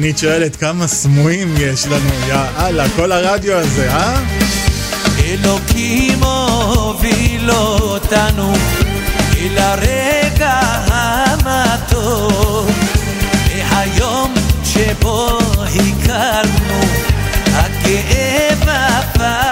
שדנית שואלת כמה סמויים יש לנו, יא אללה, כל הרדיו הזה, אה? אלוקים הוביל אותנו אל הרגע המתוק, מהיום שבו הכרנו הכאב הפעם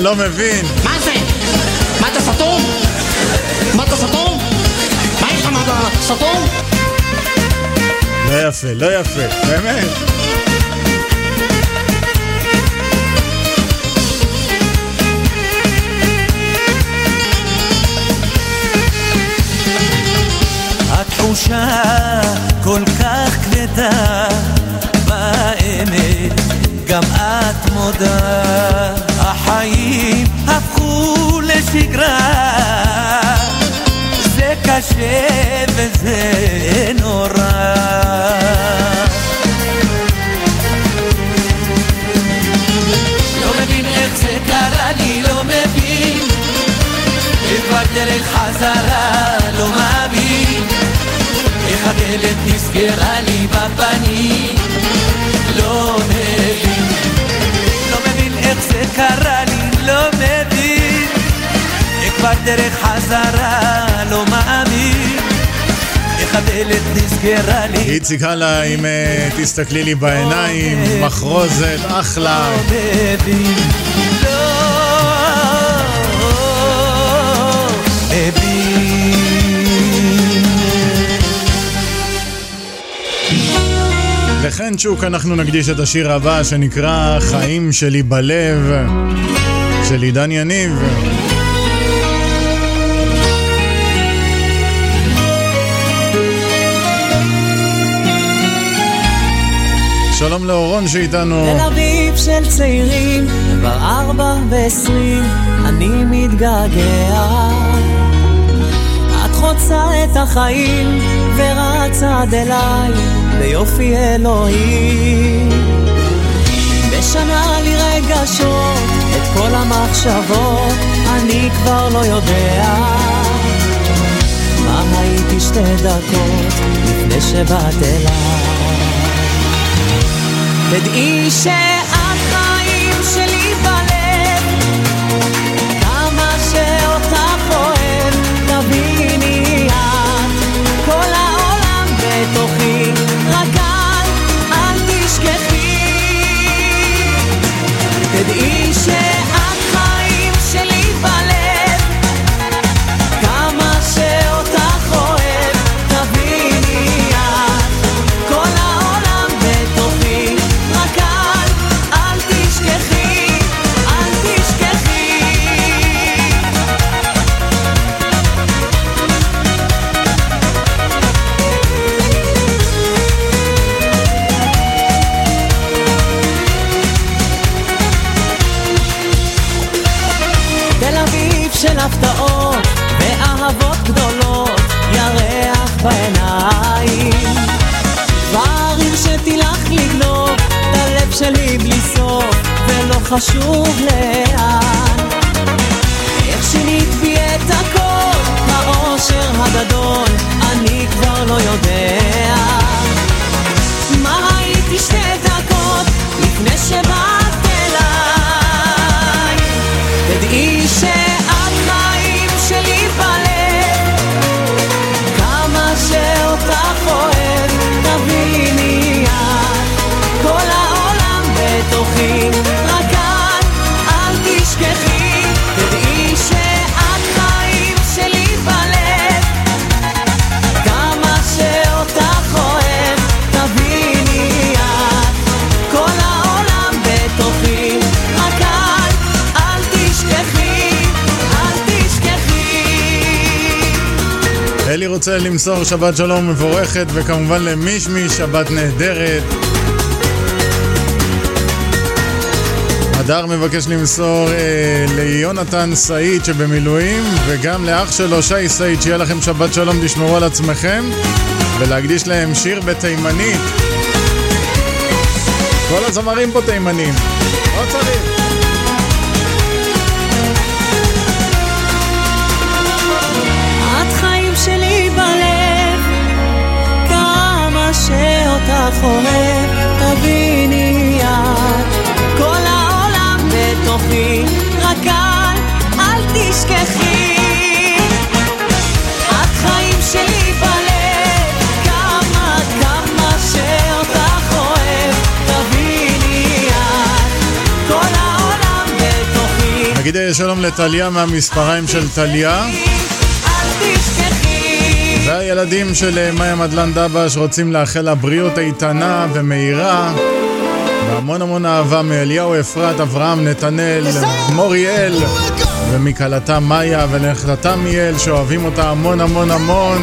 לא מבין. מה זה? מה אתה סתום? מה אתה סתום? מה יש לך מה אתה סתום? לא יפה, לא יפה, באמת. התחושה כל כך כבדה את מודה, החיים הפכו לשגרה. זה קשה וזה נורא. לא, לא חזרה, לא מאמין. איך הדלת נסגרה לי בפנים. זה קרה לי, לא מבין. כבר דרך חזרה, לא מאמין. איך הדלת נסגרה לי. איציק הלאה, אם אה, תסתכלי לי בעיניים, מחרוזת, אחלה. מבין, לכן צ'וק אנחנו נקדיש את השיר הבא שנקרא חיים שלי בלב של עידן יניב. שלום לאורון שאיתנו. תל אביב של צעירים, כבר ארבע ועשרים, אני מתגעגע. חוצה את החיים, ורצה עד אליי, ביופי אלוהים. משנה לי רגשות, את כל המחשבות, אני כבר לא יודע. מה הייתי שתי דקות, לפני שבאת אליי. תדעי שאת למסור שבת שלום מבורכת, וכמובן למישמי שבת נהדרת. הדר מבקש למסור אה, ליונתן סעיד שבמילואים, וגם לאח שלו שי סעיד, שיהיה לכם שבת שלום, תשמרו על עצמכם, ולהקדיש להם שיר בתימנית. כל הזמרים פה תימנים, לא צריך. שאותך אוהב, תביני את, כל העולם בתוכי, רק אל, אל תשכחי. את אה, שלום לטליה מהמספריים של טליה. והילדים של אה, מאיה מדלן דבש רוצים לאחל לה בריאות איתנה ומהירה. והמון המון אהבה מאליהו אפרת, אברהם, נתנאל, מוריאל ומכלתה מאיה ולנכדתה מיאל שאוהבים אותה המון המון המון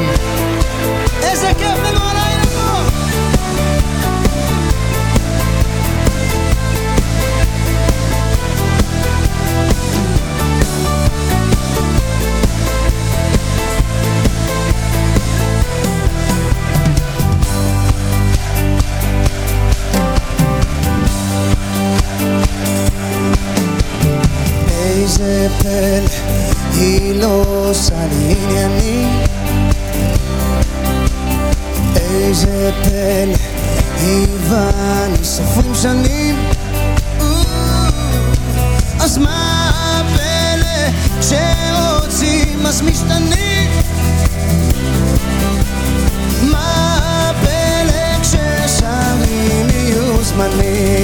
עושה לי עניינים איזה פלא, הבנו סופרים שנים אה, אז מה הפלא כשרוצים אז משתנים? מה הפלא כששרים יהיו זמנים?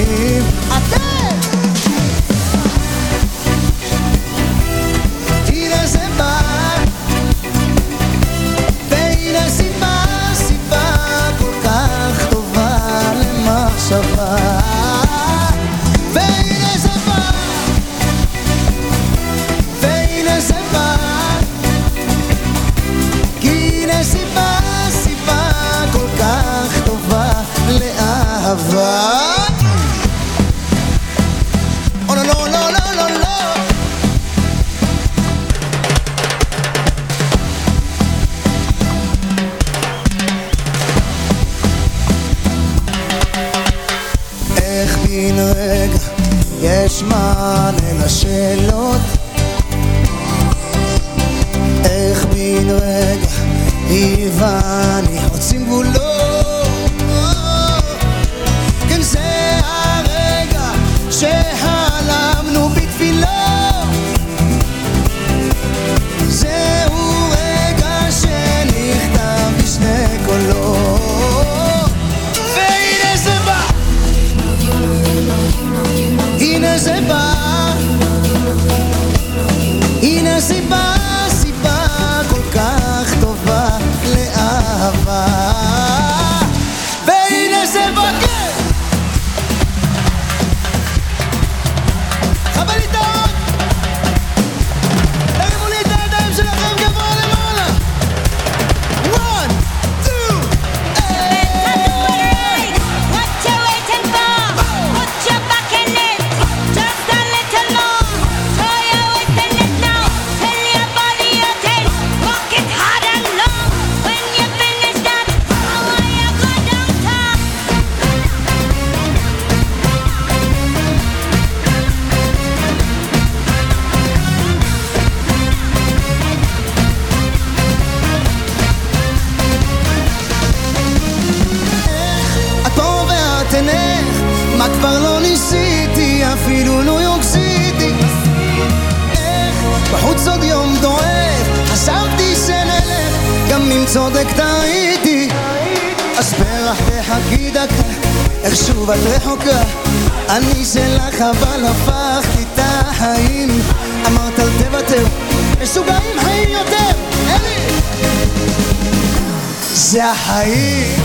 Aí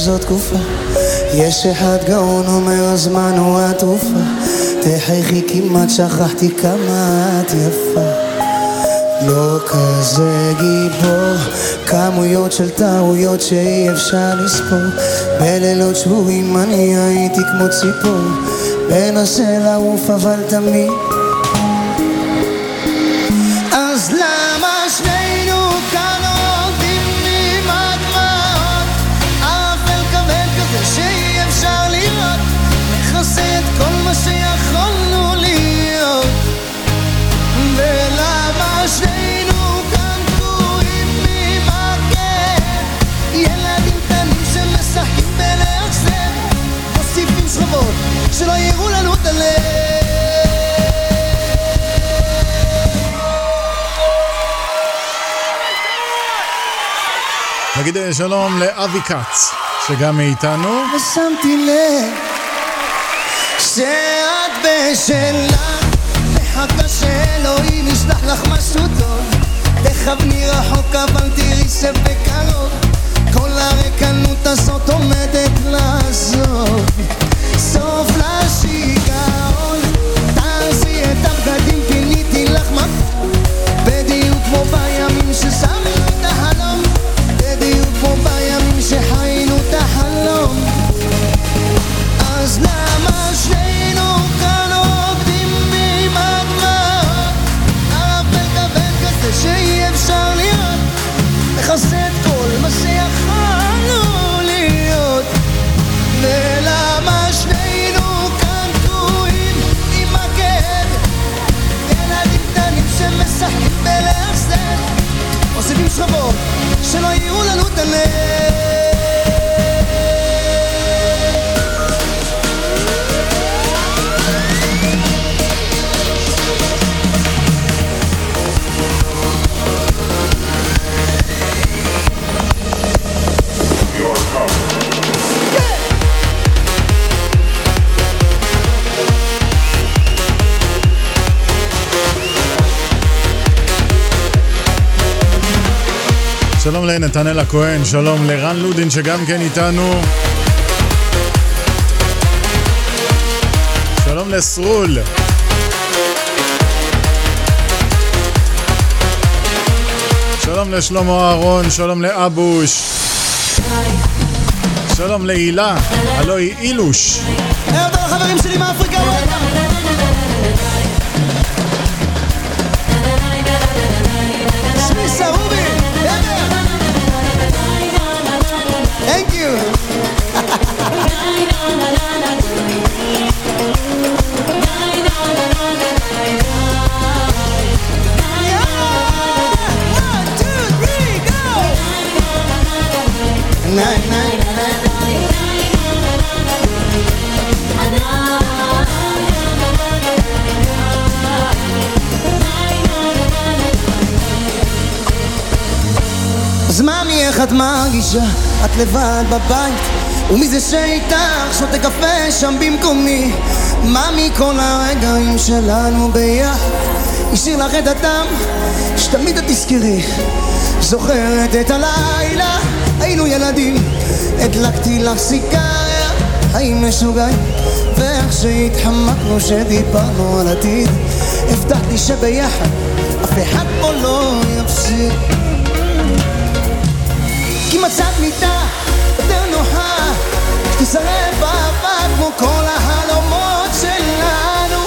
זו תקופה. יש אחד גאון אומר הזמן הוא התרופה. תחייכי כמעט שכחתי כמה את יפה. לא כזה גיבור, כמויות של טעויות שאי אפשר לספור. בלילות שבועים אני הייתי כמו ציפור, מנסה לעוף אבל תמיד נגיד אה, שלום לאבי כץ, שגם איתנו. ושמתי לב שאת בשלה מחכה שאלוהים ישלח לך משהו טוב תכווני רחוק אבל תראי שבקרוב כל הריקנות הזאת עומדת לעזוב סוף לשיגעון תעשי את הבגדים פיניתי לך מקום שלום לנתנאל הכהן, שלום לרן לודין שגם כן איתנו. שלום לסרול. שלום לשלמה אהרון, שלום לאבוש. שלום להילה, הלו היא אילוש. ערב טוב לחברים שלי מאפריקה את מרגישה? את לבד בבית? ומי זה שאיתך שותה קפה שם במקומי? ממי כל הרגעים שלנו ביחד? השאיר לך את הטעם שתמיד את תזכרי. זוכרת את הלילה? היינו ילדים. הדלקתי לך סיגריה. חיים משוגעים? ואיך שהתחמקנו שדיברנו על עתיד? הבטחתי שביחד אף אחד פה לא יפסיד כי מצאת מיטה יותר נוחה שתישרף באהבה כמו כל החלומות שלנו.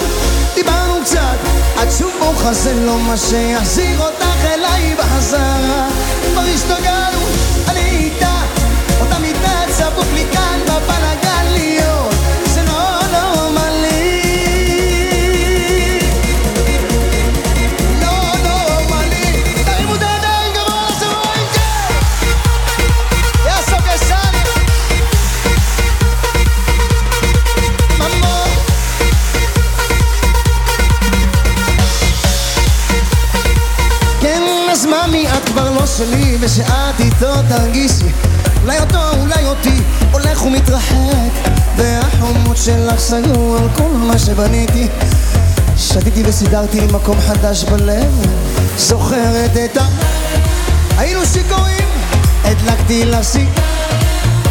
דיברנו קצת עד שוב ברוכה זה לא מה שיחזיר אותך אליי בחזרה. כבר השתגענו שלי, ושאת איתו תרגישי. אולי אותו, אולי אותי, הולך ומתרחק והחומות שלך סגרו על כל מה שבניתי. שתיתי וסידרתי לי מקום חדש בלב זוכרת את ה... היינו שיכורים, הדלקתי לסיג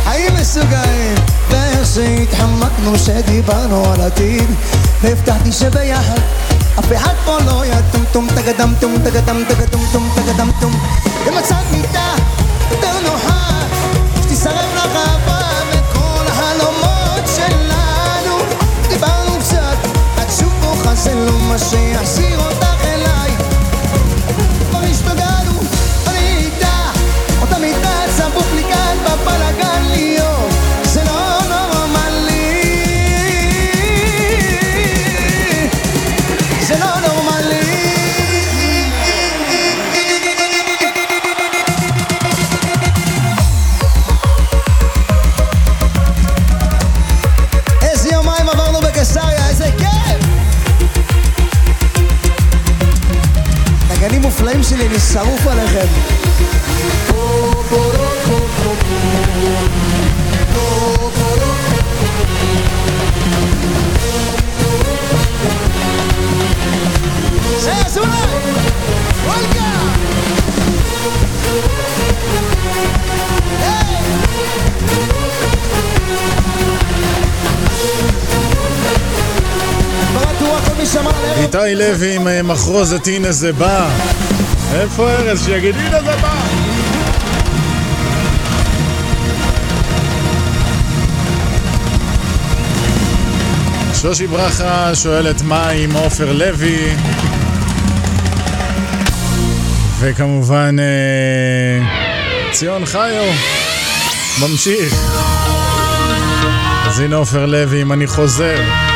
חיים מסוגרים ואיך שהתחמקנו שדיברנו על עתיד. והבטחתי שביחד בהקולויה לא טום טום תגדם טום תגדם תגדם טום תגדם טום. ומצאת מיטה יותר נוחה שתישרף לך הבאה החלומות שלנו. דיברנו קצת עד שוב בוכה זה לא מה שיחזיר איתי לוי עם אה, מחרוזת הנה זה בא. איפה ארז שיגיד הנה זה בא? שושי ברכה שואלת מה עם עופר לוי וכמובן אה, ציון חיו ממשיך אז הנה עופר לוי אם אני חוזר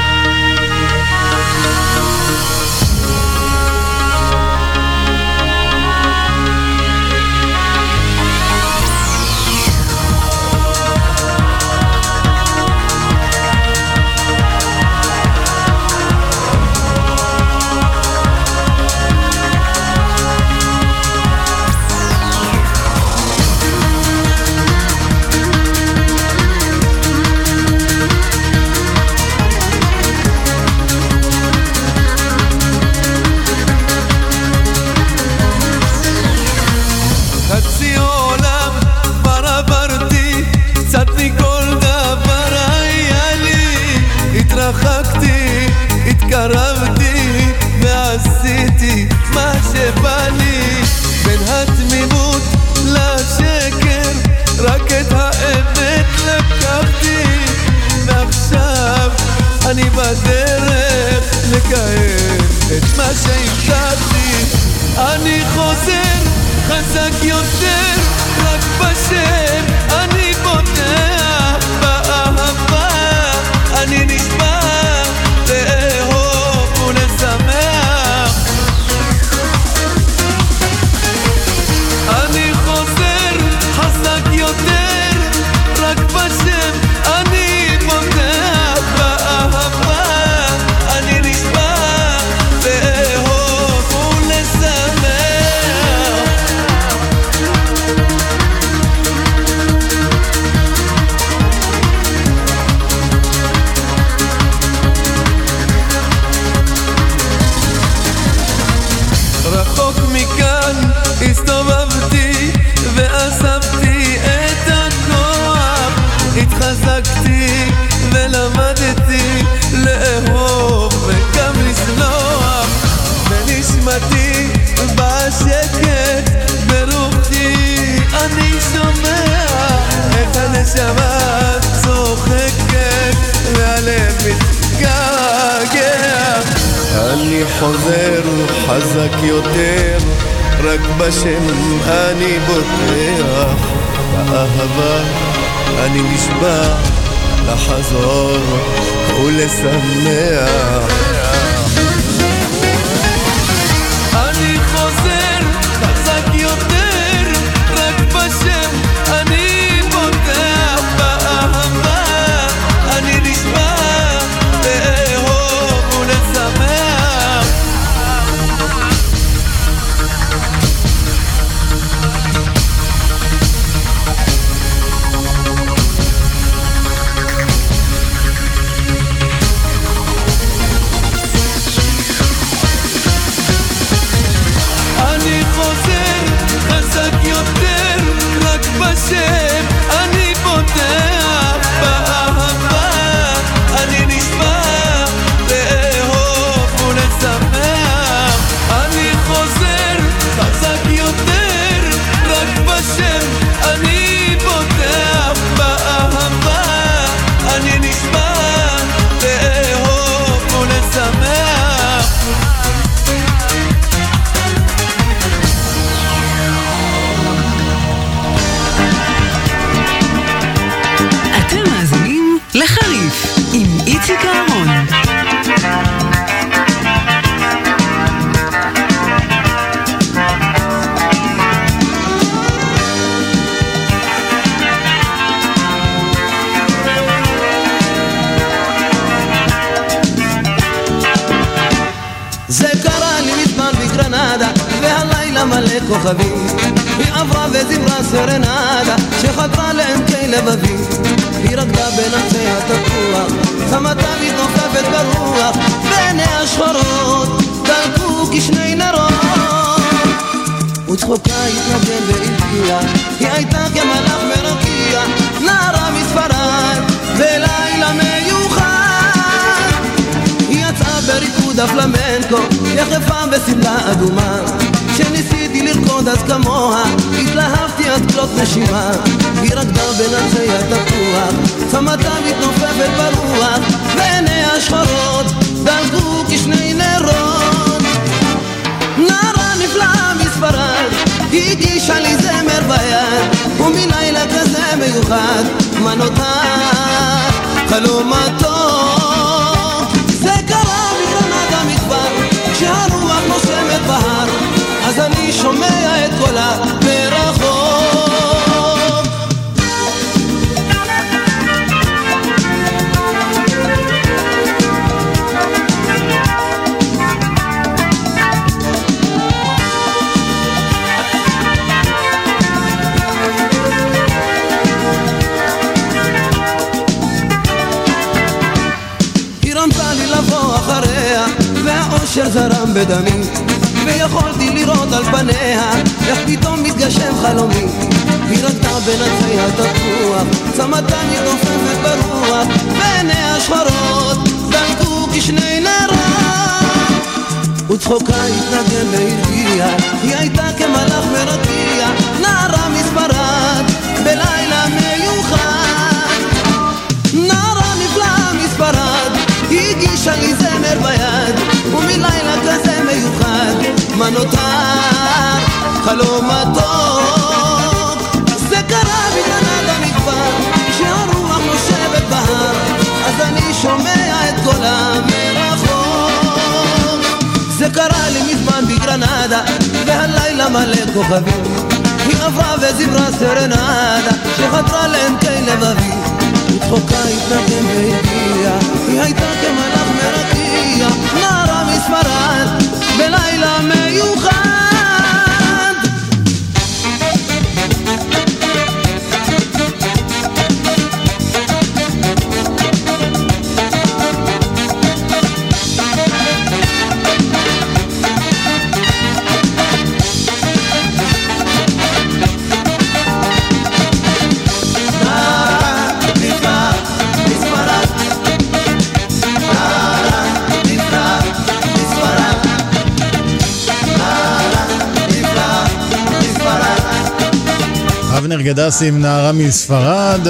מספרד.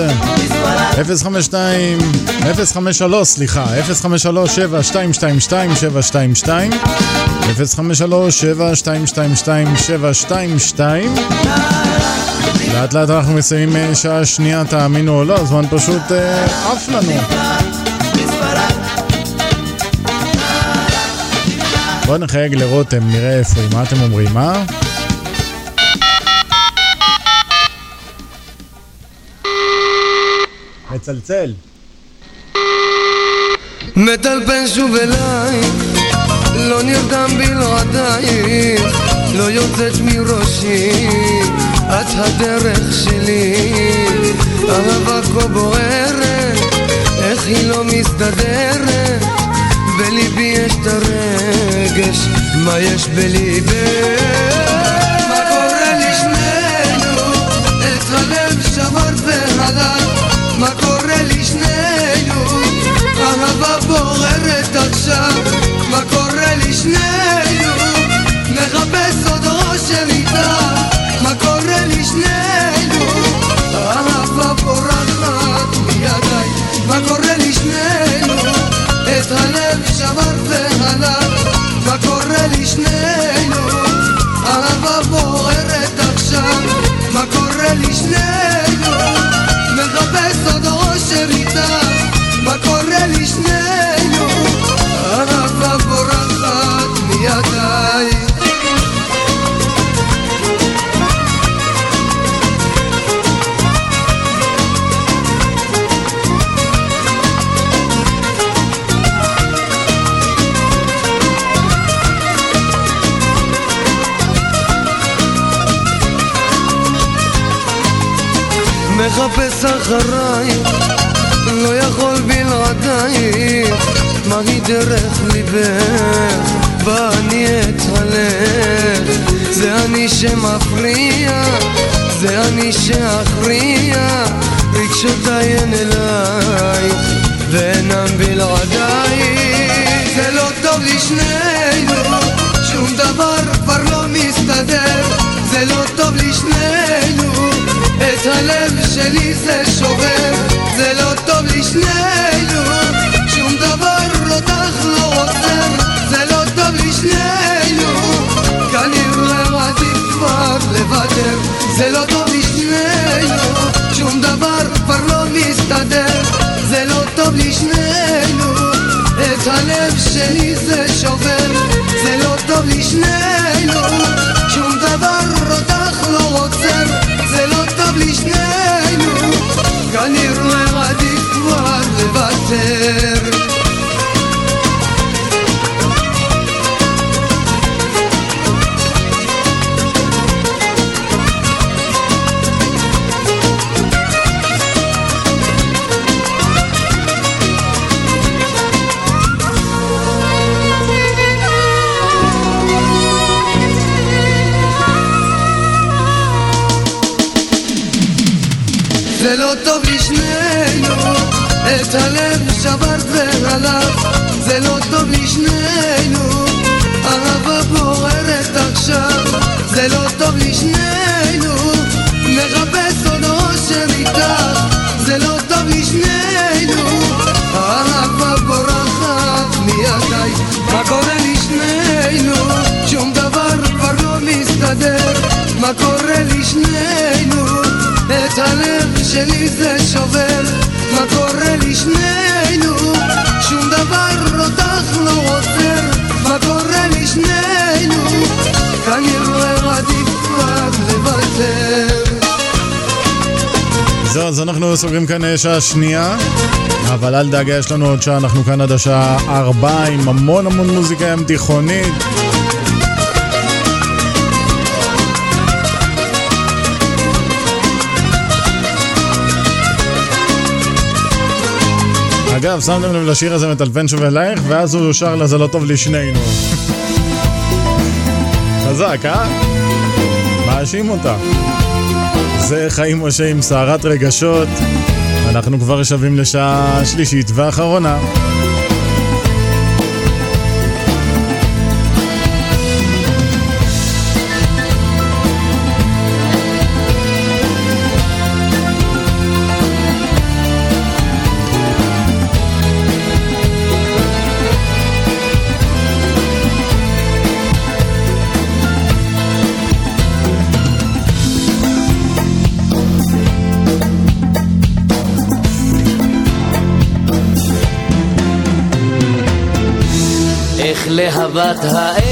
052, 053, סליחה, 053-722-722, 053-722-722. לאט לאט אנחנו מסיימים אה, שעה שנייה, תאמינו או לא, הזמן פשוט אה, עף לנו. בואו נחייג לרותם, נראה איפה היא, מה אתם אומרים, אה? מצלצל. מטלפן שוב אליי, לא נרדם בלעדייך, לא, לא יוצאת מראשי, את הדרך שלי. אהבה כה בוערת, איך היא לא מסתדרת, בליבי יש את הרגש, מה יש בליבך? מה קורה לשנינו, את הלב שבר והדל מה קורה לשנינו? אהבה בוערת עכשיו, מה קורה לשנינו? אחרייך, לא יכול בלעדייך, מהי דרך ליבך, ואני אתהלך, זה אני שמפריע, זה אני שאכריע, רגשותיי הן אלייך, ואינם בלעדייך, זה לא טוב לשנינו, שום דבר כבר לא מסתדר, זה לא טוב לשנינו, את הלב שלי זה שובר, זה לא טוב לשנינו, שום דבר אותך לא עוצר, זה לא טוב לשנינו, כנראה עדיף כבר לוותר, זה לא טוב לשנינו, שום דבר כבר לא מסתדר, זה לא טוב לשנינו, את הלב שלי זה שובר, זה לא טוב לשנינו, אנחנו סוגרים כאן אה, שעה שנייה, אבל אל דאגה, יש לנו עוד שעה, אנחנו כאן עד השעה ארבע עם המון המון מוזיקה ים תיכונית. אגב, שמתם לב לשיר הזה מטלפן שוב אלייך, ואז הוא שר לה זה לא טוב לשנינו. חזק, אה? מאשים אותה. זה חיים משה עם סערת רגשות. אנחנו כבר שבים לשעה שלישית ואחרונה. איך להבת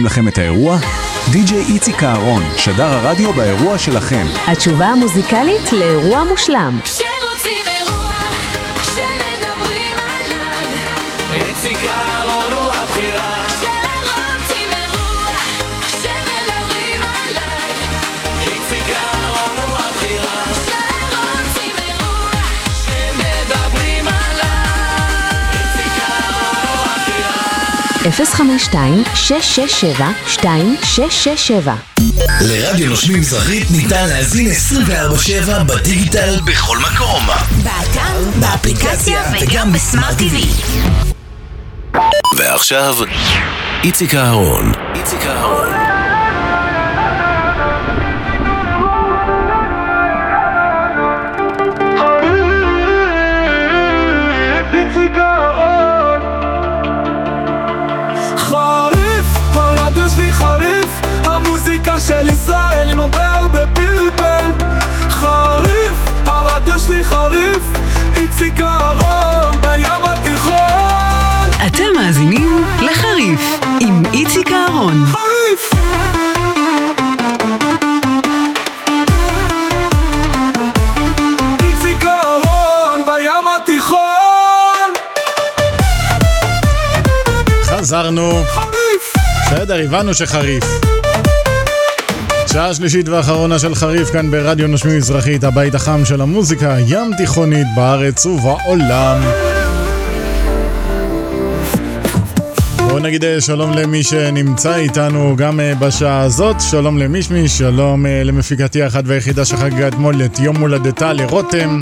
שירים לכם את האירוע? די-ג'יי איציק אהרון, שדר הרדיו באירוע שלכם. התשובה המוזיקלית לאירוע מושלם. 052-667-2667 לרדיו נושמים מזרחית ניתן להזין 24/7 בדיגיטל בכל מקום. באתר, באפליקציה וגם בסמארט TV. ועכשיו, איציק אהרון. איציק אהרון. חזרנו. בסדר, הבנו שחריף. שעה שלישית ואחרונה של חריף כאן ברדיו נושמים מזרחית, הבית החם של המוזיקה הים תיכונית בארץ ובעולם. בואו נגיד אה, שלום למי שנמצא איתנו גם אה, בשעה הזאת, שלום למישמי, שלום אה, למפיקתי האחת והיחידה שחגגה אתמול את יום הולדתה לרותם.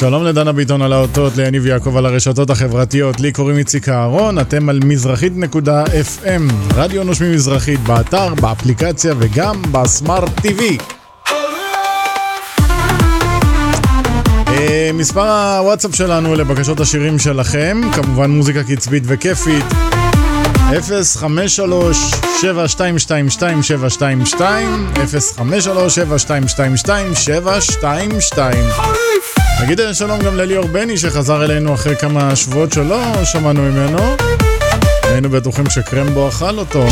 שלום לדנה ביטון על האותות, ליניב יעקב על הרשתות החברתיות, לי קוראים איציק אהרון, אתם על מזרחית.fm, רדיו נושמים מזרחית, באתר, באפליקציה וגם בסמארט TV. אה, מספר הוואטסאפ שלנו לבקשות השירים שלכם, כמובן מוזיקה קצבית וכיפית, 053-722-722 053-722-722 נגיד שלום גם לליאור בני שחזר אלינו אחרי כמה שבועות שלא שמענו ממנו. היינו בטוחים שקרמבו אכל אותו.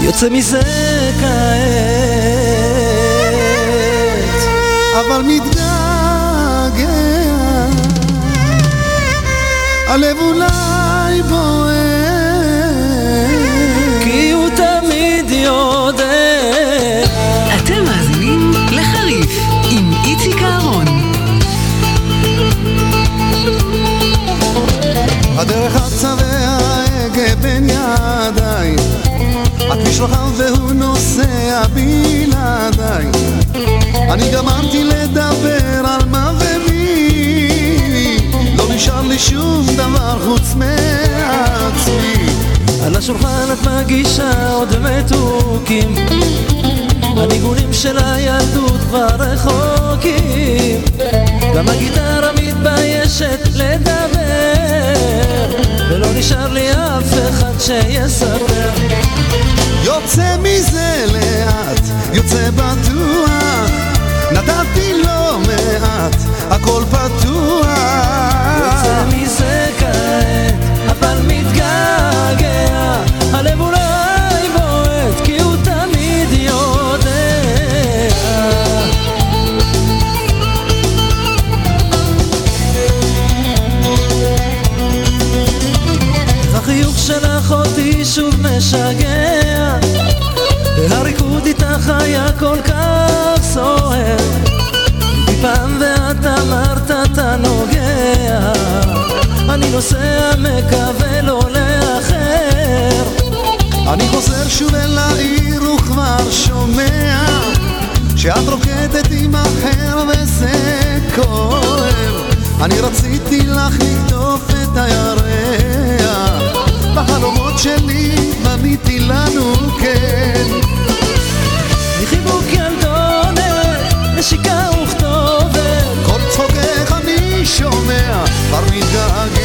יוצא מזה כעת, אבל מתגלה הלב אולי בוער. כי הוא תמיד יודע. אתם מאזינים לחריף עם איציק אהרון. הדרך אצה וההגה בין ידיי. הכביש רחב והוא נוסע בלעדיי. אני גמרתי נשאר לי שום דבר חוץ מעצמי. על השולחן את מגישה עוד מתוקים. הניגונים של הילדות כבר רחוקים. גם הגיטרה מתביישת לדבר ולא נשאר לי אף אחד שיספר. יוצא מזה לאט, יוצא בטוח. נתתי לא מעט, הכל פתוח איתך היה כל כך סוער. מפעם ואת אמרת אתה נוגע. אני נוסע מקווה לא לאחר. אני חוזר שוב אל העיר וכבר שומע שאת רוקדת עם אחר וזה כואב. אני רציתי לך לקטוף את הירח. בחלומות שלי בניתי לנו כן מחיבוק ילדונת, נשיקה וכתובת. כל צחוקך אני שומע? כבר מתגעגע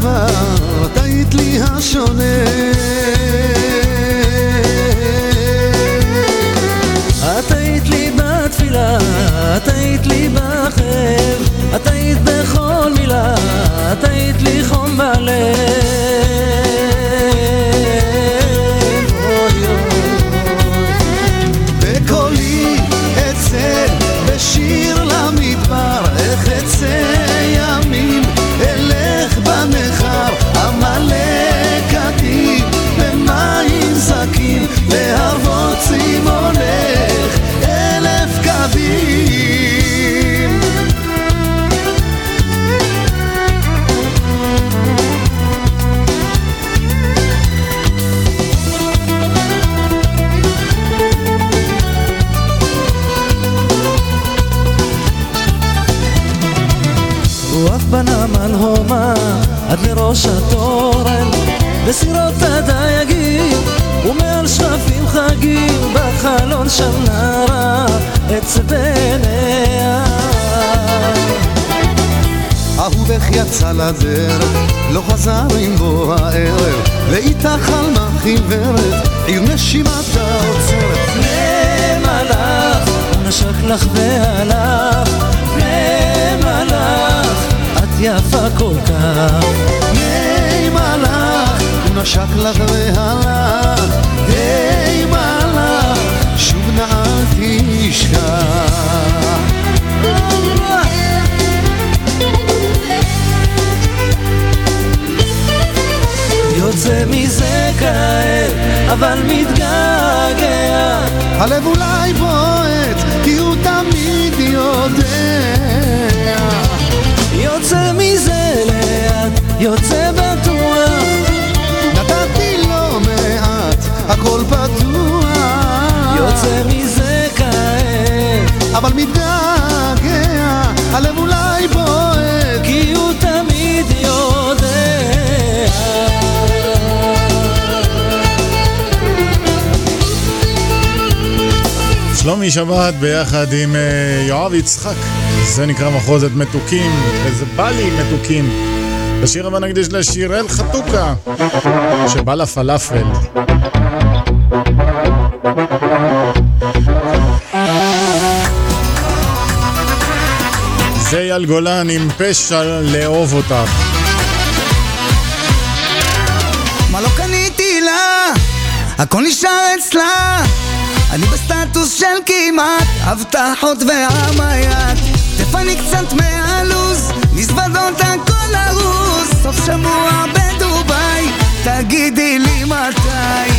הדבר, את היית לי השונה. את היית לי בתפילה, את היית לי בחרב, את היית בכל מילה, את היית לי חום בלב. הומה עד לראש התורן. בסירות הדייגים ומעל שרפים חגים בחלון שם נערה אצל עיניה אהובך יצא לדרך, לא חזר עם בוא הערב, ואיתה חלמה חיוורת, עיר נשימתה עוצרת. מלאך נשק לך והלך יפה כל כך היי מלאך, נשק לך והלך, היי מלאך, שוב נעל תשכח. יוצא מזה כעת, אבל מתגעגע. הלב אולי בועט, כי הוא תמיד יוצא מזה לאט, יוצא בטוח. נתתי לא מעט, הכל פתוח. יוצא מזה כעת, אבל מתגעגע, הלב הוא... שלומי שבת ביחד עם אה, יואב יצחק, זה נקרא מחוזת מתוקים, וזה בא לי מתוקים. בשיר הבא נקדיש לשיראל חתוקה, שבא לפלאפל. זה אייל גולן עם פשע לאהוב אותך. מה לא קניתי לה? הכל נשאר אצלה אני בסטטוס של כמעט הבטחות והמיית תפני קצת מהלו"ז מזוודות הכל ארוז. סוף שבוע בדובאי תגידי לי מתי.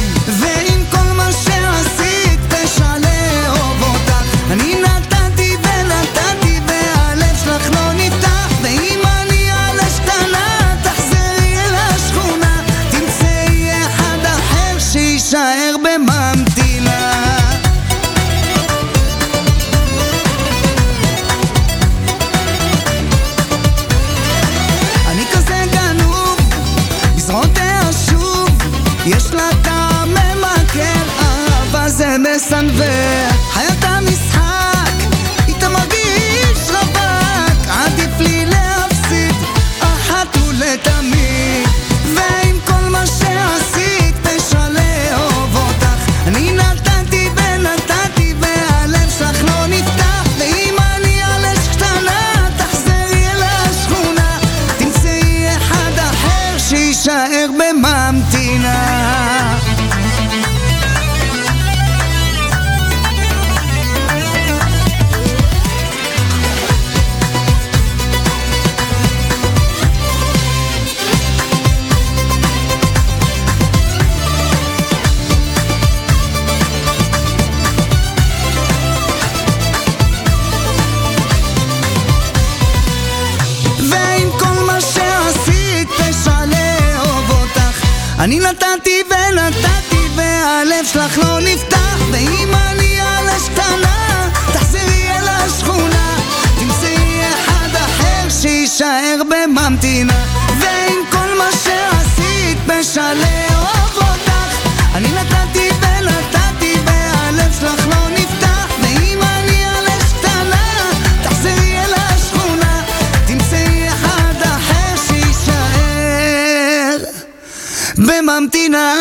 המדינה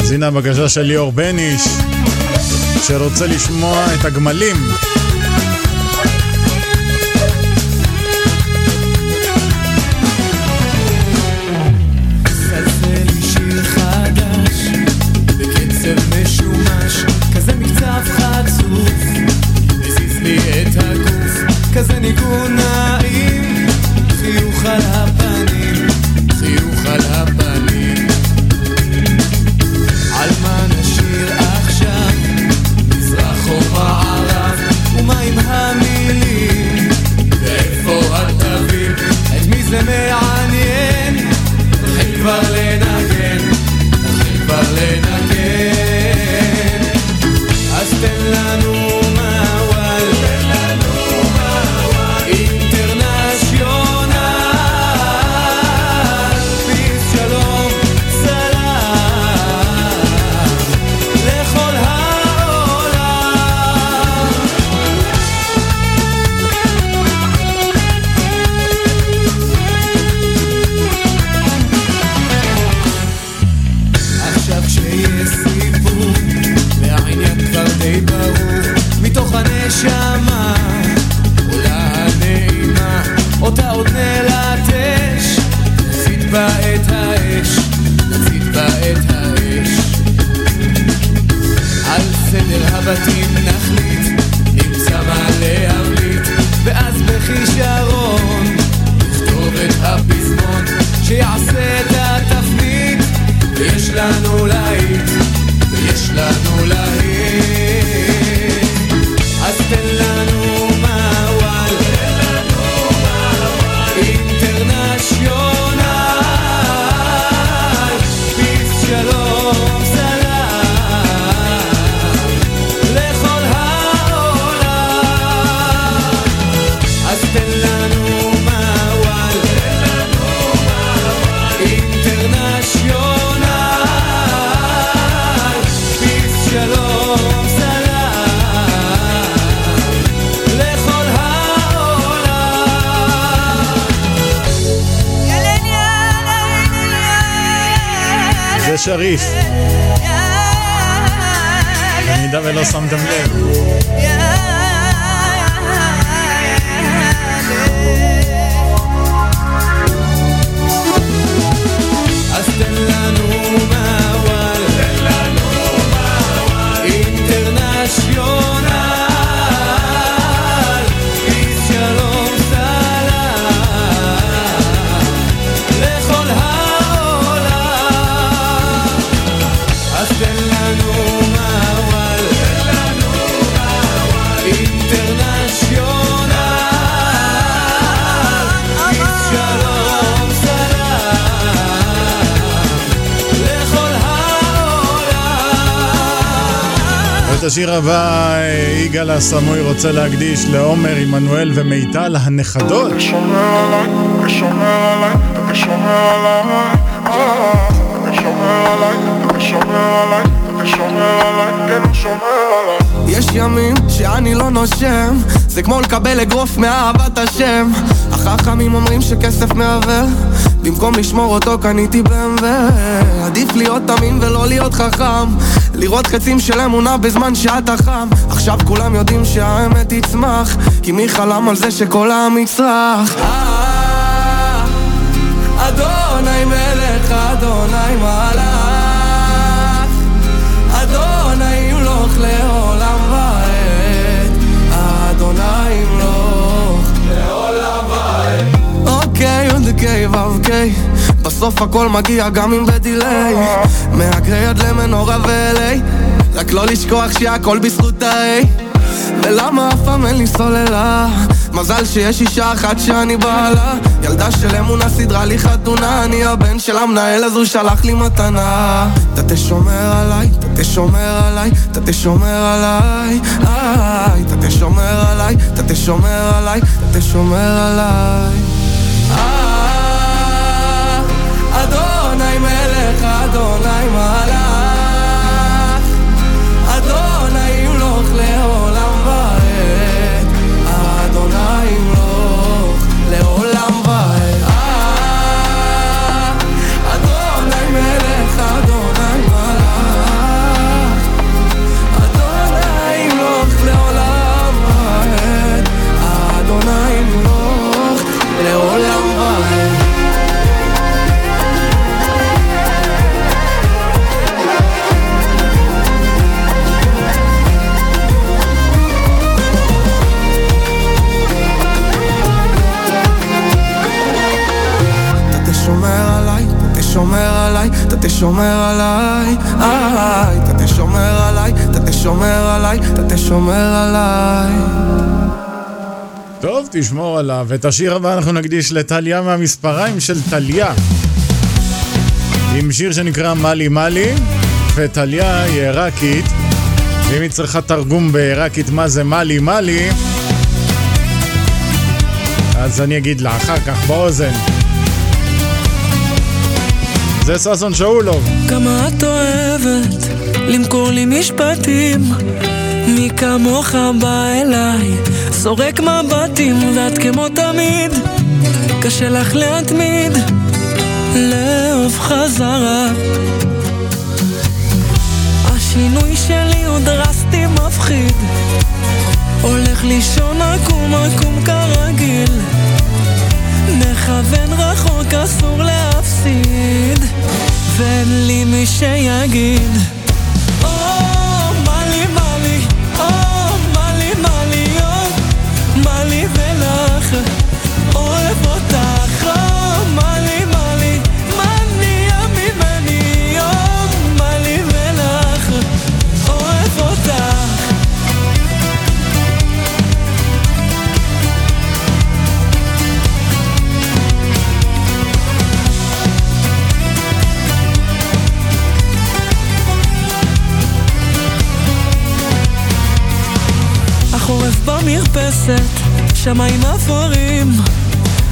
אז הנה הבקשה של ליאור בניש שרוצה לשמוע את הגמלים. שריף. במידה ולא שמתם לב. השיר הבא יגאל הסמוי רוצה להקדיש לעומר, עמנואל ומיטל הנכדות. יש ימים שאני לא נושם זה כמו לקבל אגרוף מאהבת השם. החכמים אומרים שכסף מעוור במקום לשמור אותו קניתי BMW עדיף להיות תמים ולא להיות חכם לראות חצים של אמונה בזמן שאתה חם. עכשיו כולם יודעים שהאמת תצמח כי מי חלם על זה שכל העם יצרח? אה, אדוני בסוף הכל מגיע גם אם בדיליי. מהגרי עד למנורה ואליי רק לא לשכוח שהכל בזכות ה-A. ולמה אף פעם אין לי סוללה? מזל שיש אישה אחת שאני בעלה. ילדה של אמונה סידרה לי חתונה. אני הבן של המנהל אז הוא שלח לי מתנה. אתה תשומר עליי, אתה תשומר עליי, אתה תשומר עליי. איי, אתה תשומר עליי, אתה תשומר עליי, אתה תשומר עליי מלך, אדוני מלך אדוני תשומר עליי, איי, אתה תשומר עליי, אתה תשומר עליי, אתה תשומר עליי. טוב, תשמור עליו. את השיר הבא אנחנו נקדיש לטליה מהמספריים של טליה. עם שיר שנקרא מאלי מאלי, וטליה היא עיראקית, ואם היא צריכה תרגום בעיראקית מה זה מאלי מאלי, אז אני אגיד לה אחר כך באוזן. זה ששון שאולוב. כמה את אוהבת למכור לי משפטים מי כמוך בא אליי זורק מבטים ואת כמו תמיד קשה לך להתמיד לאהוב חזרה השינוי שלי הוא דרסטי מפחיד הולך לישון עקום עקום כרגיל מכוון רחוק אסור להפסיד ואין לי מי שיגיד שמיים אפורים,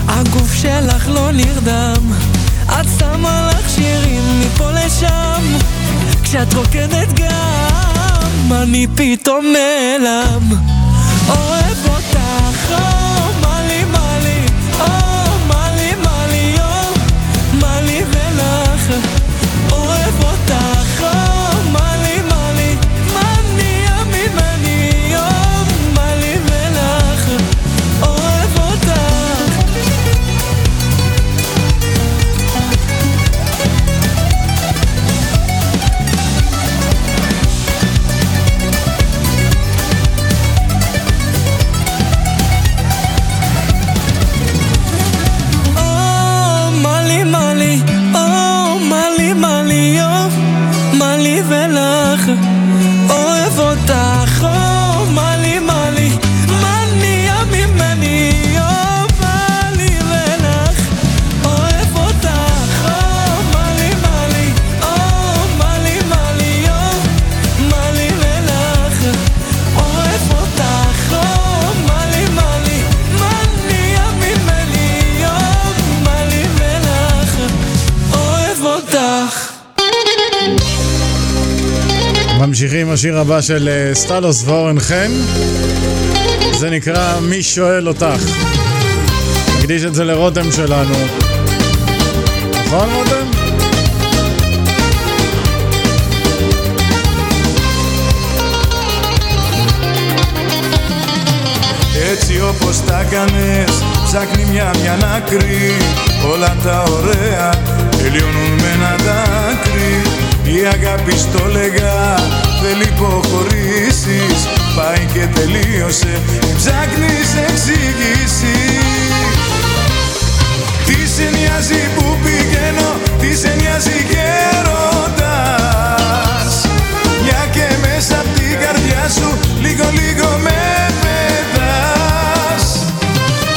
הגוף שלך לא נרדם, את שמה לך שירים מפה לשם, כשאת רוקדת גם, אני פתאום נעלם. אוהב השיר הבא של אה, סטלוס ואורן חן. זה נקרא מי שואל אותך. נקדיש את זה לרותם שלנו. נכון רותם? Έτσι όπως τα κάνες Ψάχνει μια μια να κρύει Όλα τα ωραία τελειώνουν με ένα δάκρυ Η αγάπη στο λέγα δεν υποχωρήσεις. Πάει και τελείωσε Μην ψάχνεις εξήγηση Τι σε νοιάζει που πηγαίνω Τι σε νοιάζει γέροντας Μια και μέσα απ' την καρδιά σου Λίγο λίγο με πετάς.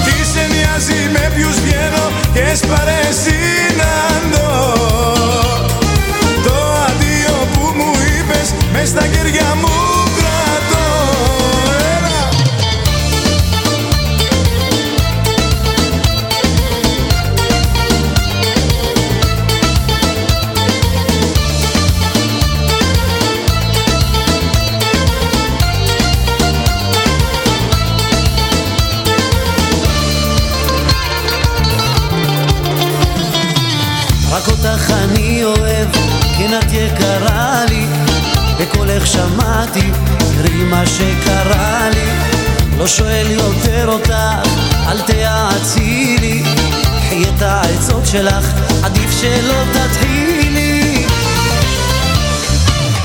Τι σε νοιάζει με ποιους βγαίνω Και σπαρέ χέρια μου בקולך שמעתי, תראי מה שקרה לי. לא שואל יותר אותך, אל תיעצי לי. קחי את העצות שלך, עדיף שלא תתחילי.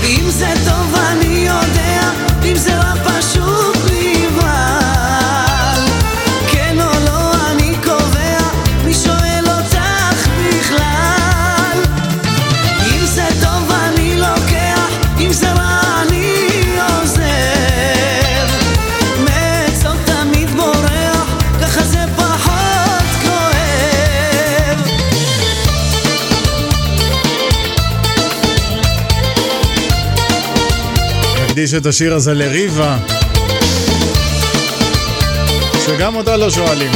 אם זה טוב אני יודע, אם זה רע פשוט נקדיש את השיר הזה לריבה, שגם אותה לא שואלים.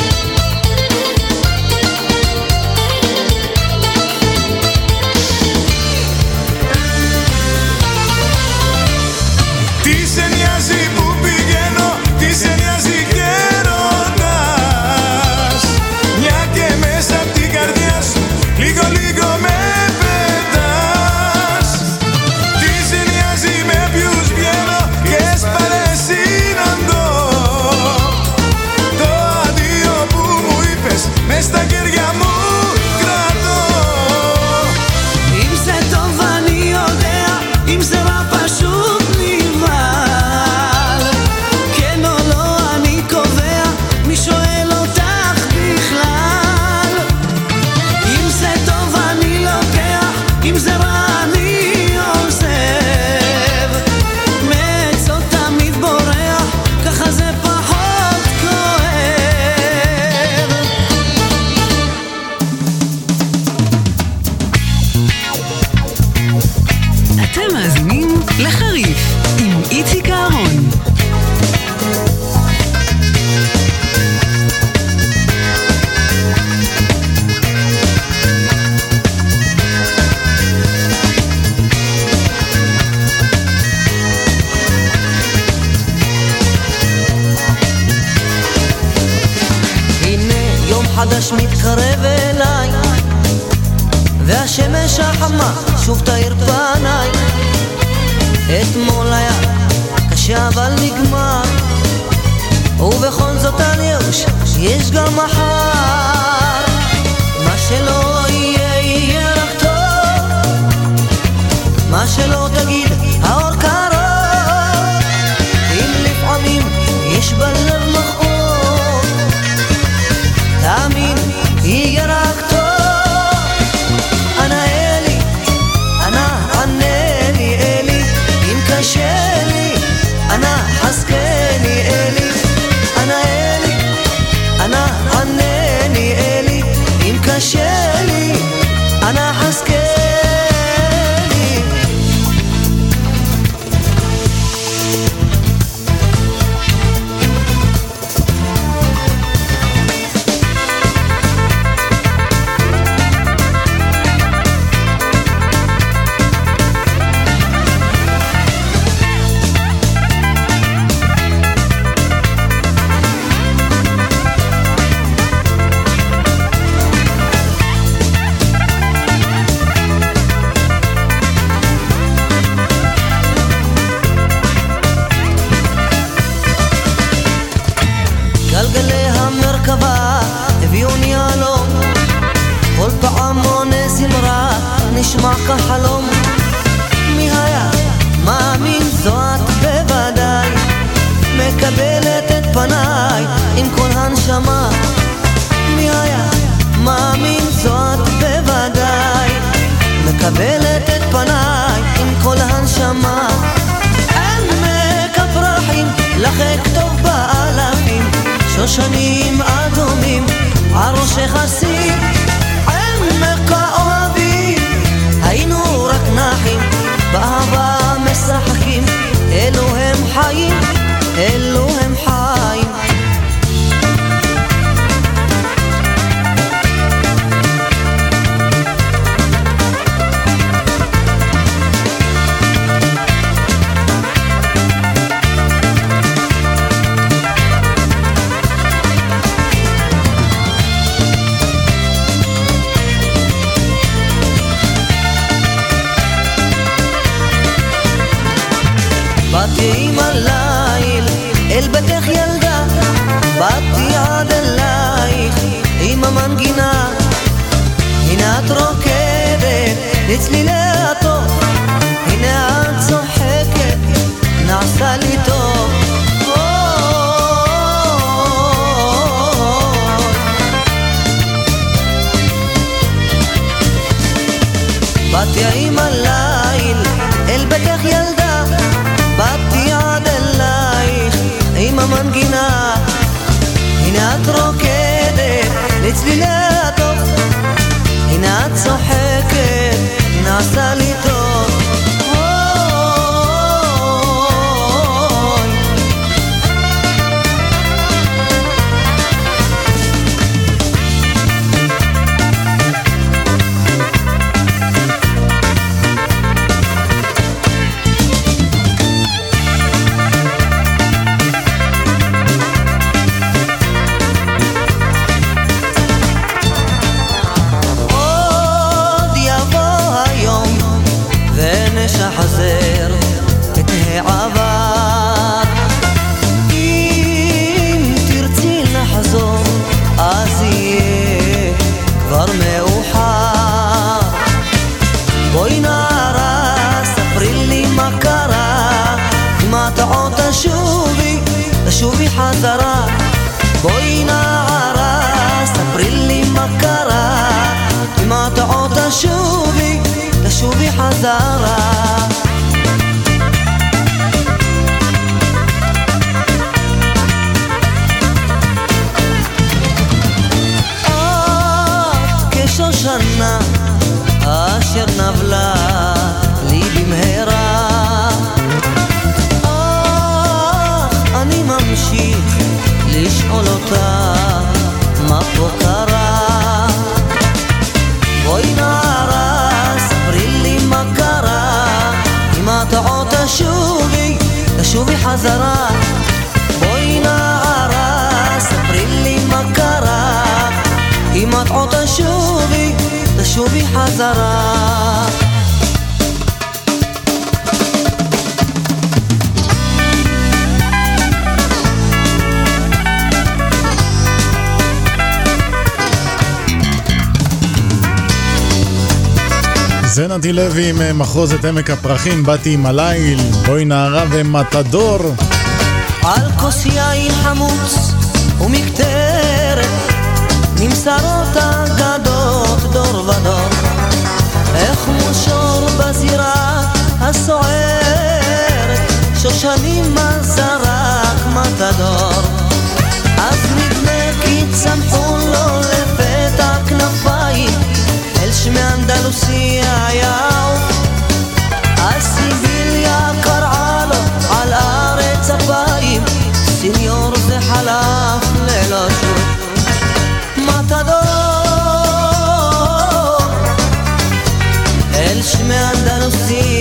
עמק הפרחים, באתי עם הליל, בואי נערה ומתדור. על כוס יין חמוץ ומקטרת, נמסרות אגדות דור ודור, איך מושור בזירה הסוערת, שושנים מזרק מתדור. אז נדמה כי צמחו לו לפתע כנפיים, אל שמי אנדלוסי היה חלף ללא שוב מתדור אל שמי אנדלוסי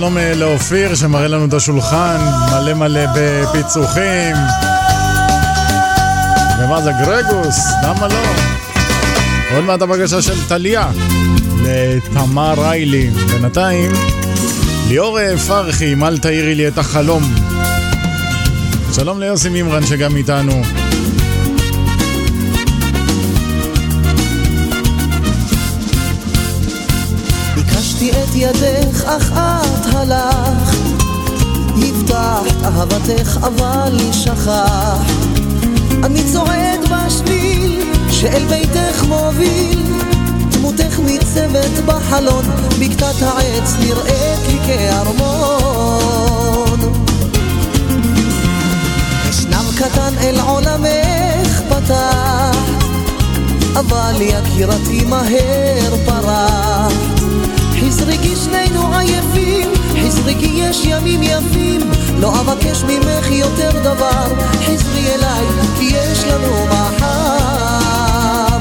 שלום אה, לאופיר שמראה לנו את השולחן מלא מלא בפיצוחים. ומה זה גרגוס? למה לא? עוד מעט הבקשה של טליה לתמר ריילי. בינתיים, ליאור אה, פרחי, אם אל תאירי לי את החלום. שלום ליוסי מימרן שגם איתנו. את ידך, אך את הלכת. הבטחת אהבתך, אבל שכחת. אני צועד בשביל שאל ביתך מוביל. דמותך ניצבת בחלון, בקתת העץ נראית לי כארמון. אשנב קטן אל עולמך פתח, אבל יקירתי מהר פרח. חזרקי שנינו עייפים, חזרקי יש ימים יפים, לא אבקש ממך יותר דבר, חזרי אליי, כי יש לנו מחר.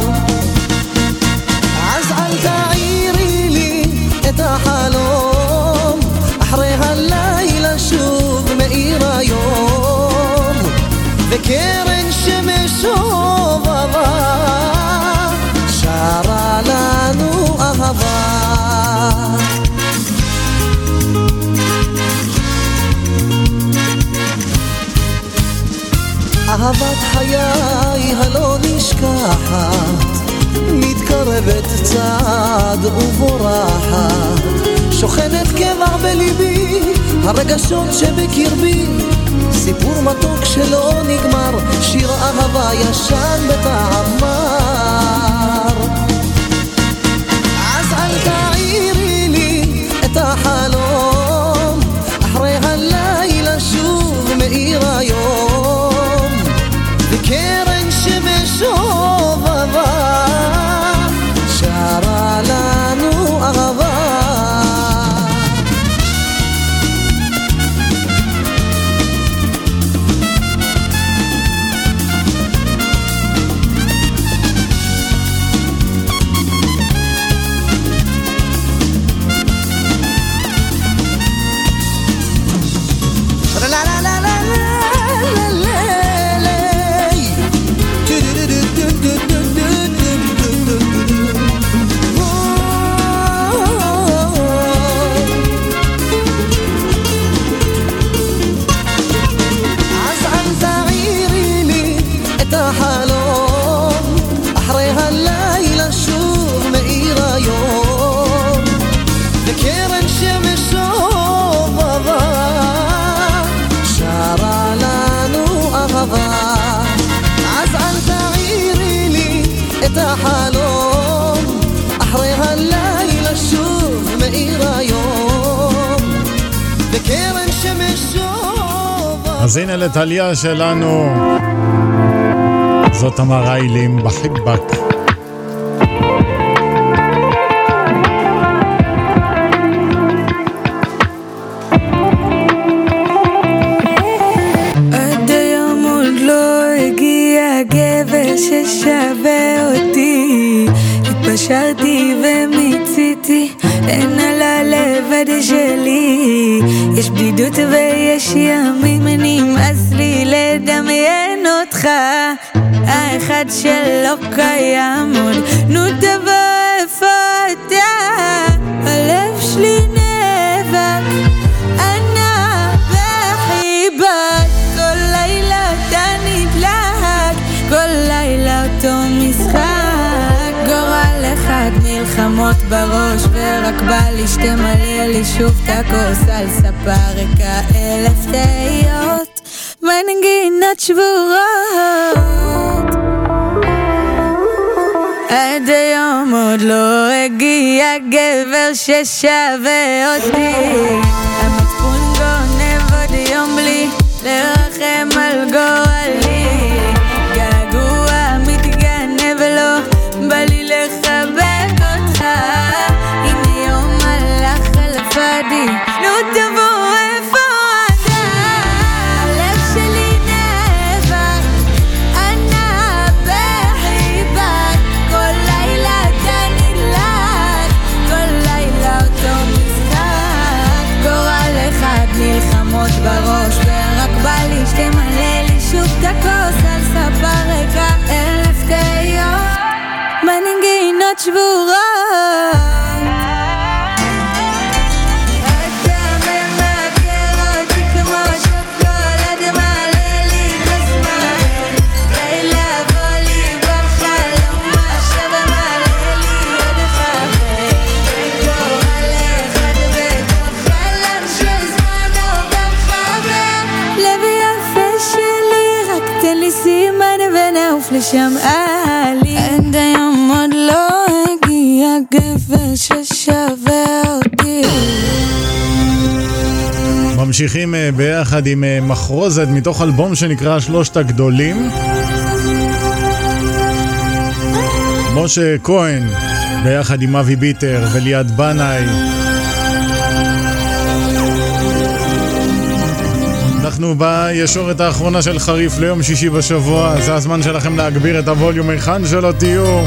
אז אל תעירי לי את החלום, אחרי הלילה שוב מאיר היום, וקרן שמש שובבה, אהבת חיי הלא נשכחת, מתקרבת צעד ובורחת, שוכנת קבע בליבי, הרגשות שבקרבי, סיפור מתוק שלא נגמר, שיר אהבה ישן בטעם וקרן אז הנה לטליה שלנו, זאת תמר ריילי עם בחיבק. ורק בא לי שתמלא לי שוב את הכוס על ספה ריקה אלף תהיות מנגינות שבורות. עד היום עוד לא הגיע גבר ששווה אותי. המצפון גונב עוד יום בלי לרחם ממשיכים אה, ביחד עם אה, מחרוזת מתוך אלבום שנקרא שלושת הגדולים. משה כהן ביחד עם אבי ביטר וליעד בנאי. אנחנו בישורת האחרונה של חריף ליום שישי בשבוע, זה הזמן שלכם להגביר את הווליום היכן שלא תהיו.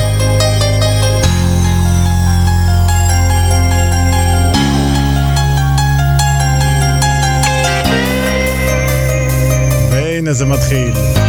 הנה זה מתחיל.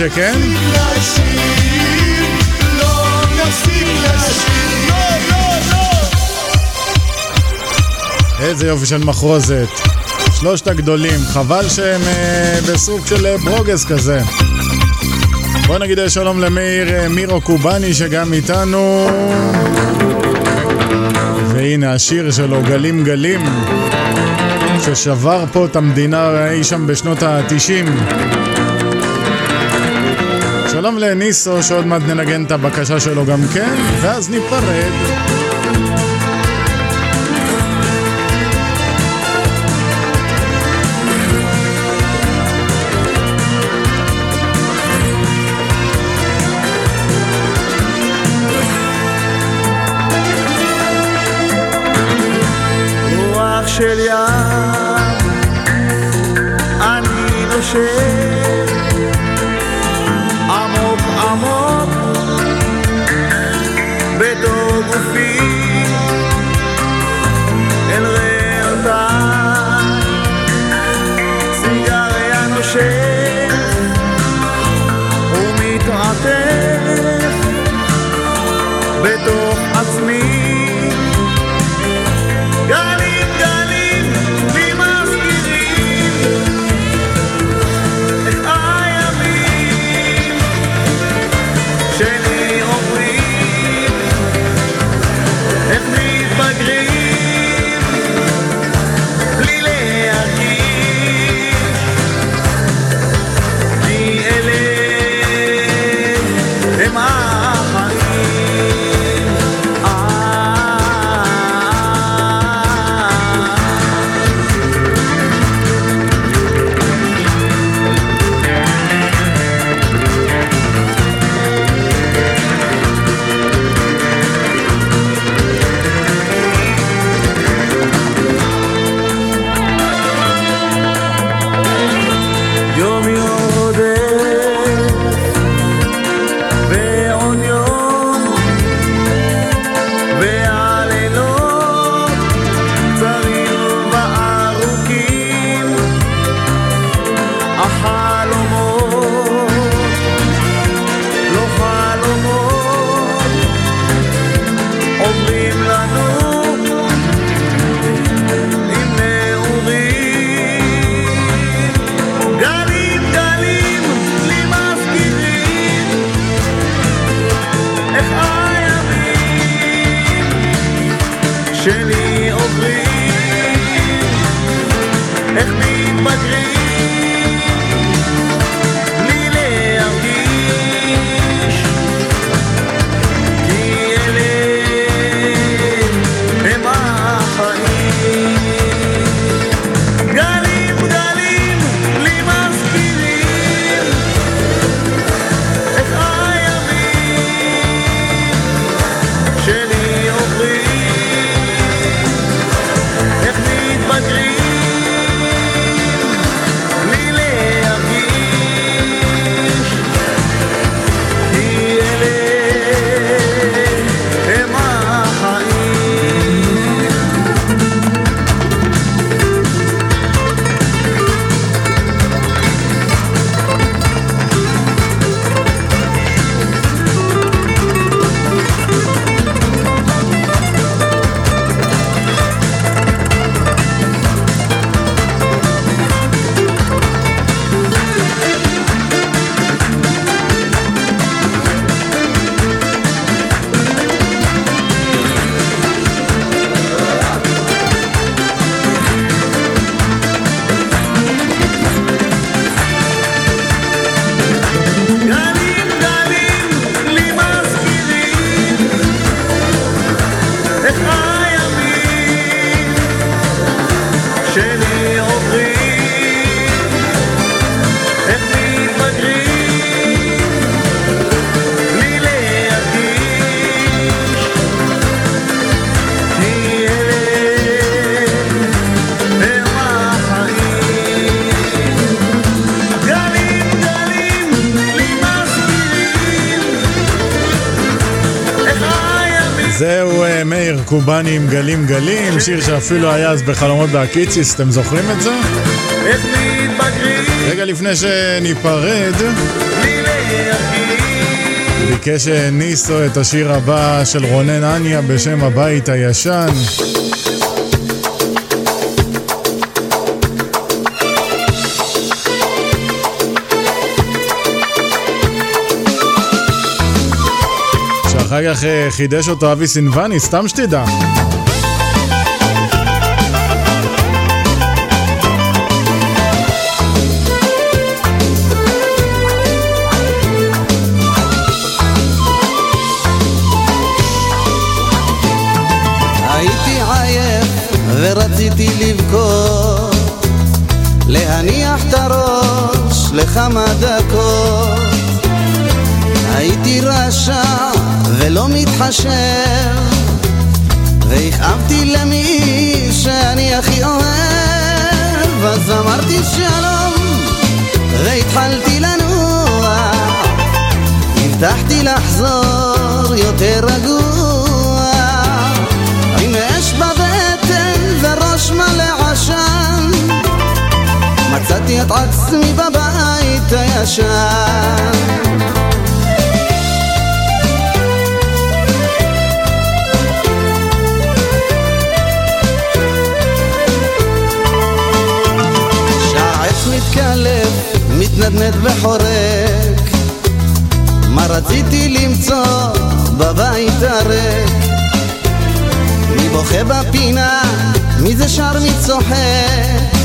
לא, לא. איזה יופי של מחרוזת. שלושת הגדולים, חבל שהם אה, בסוג של אה, ברוגז כזה. בוא נגיד אה, שלום למאיר אה, מירו קובאני שגם איתנו. והנה השיר שלו, גלים גלים, ששבר פה את המדינה אי שם בשנות ה-90. שלום לניסו, שעוד מעט ננגן את הבקשה שלו גם כן, ואז ניפרד. של ים, אני נושם קובאני עם גלים גלים, שיר שאפילו היה אז בחלומות בהקיציס, אתם זוכרים את זה? רגע לפני שניפרד, ביקש ניסו את השיר הבא של רונן אניה בשם הבית הישן. שאחר כך אה, חידש אותו אבי סינבני, סתם שתדע. ורציתי לבכות להניח את הראש לכמה דקות הייתי רשע ולא מתחשב. והכאבתי למי שאני הכי אוהב. אז אמרתי שלום והתחלתי לנוע. הבטחתי לחזור יותר רגוע. עם אש בבטן וראש מלא עשן. מצאתי את עצמי בבית הישן מתקלף, מתנדנד וחורק. מה רציתי למצוא? בבית הריק. מי בוכה בפינה, מי זה שר, מי צוחק?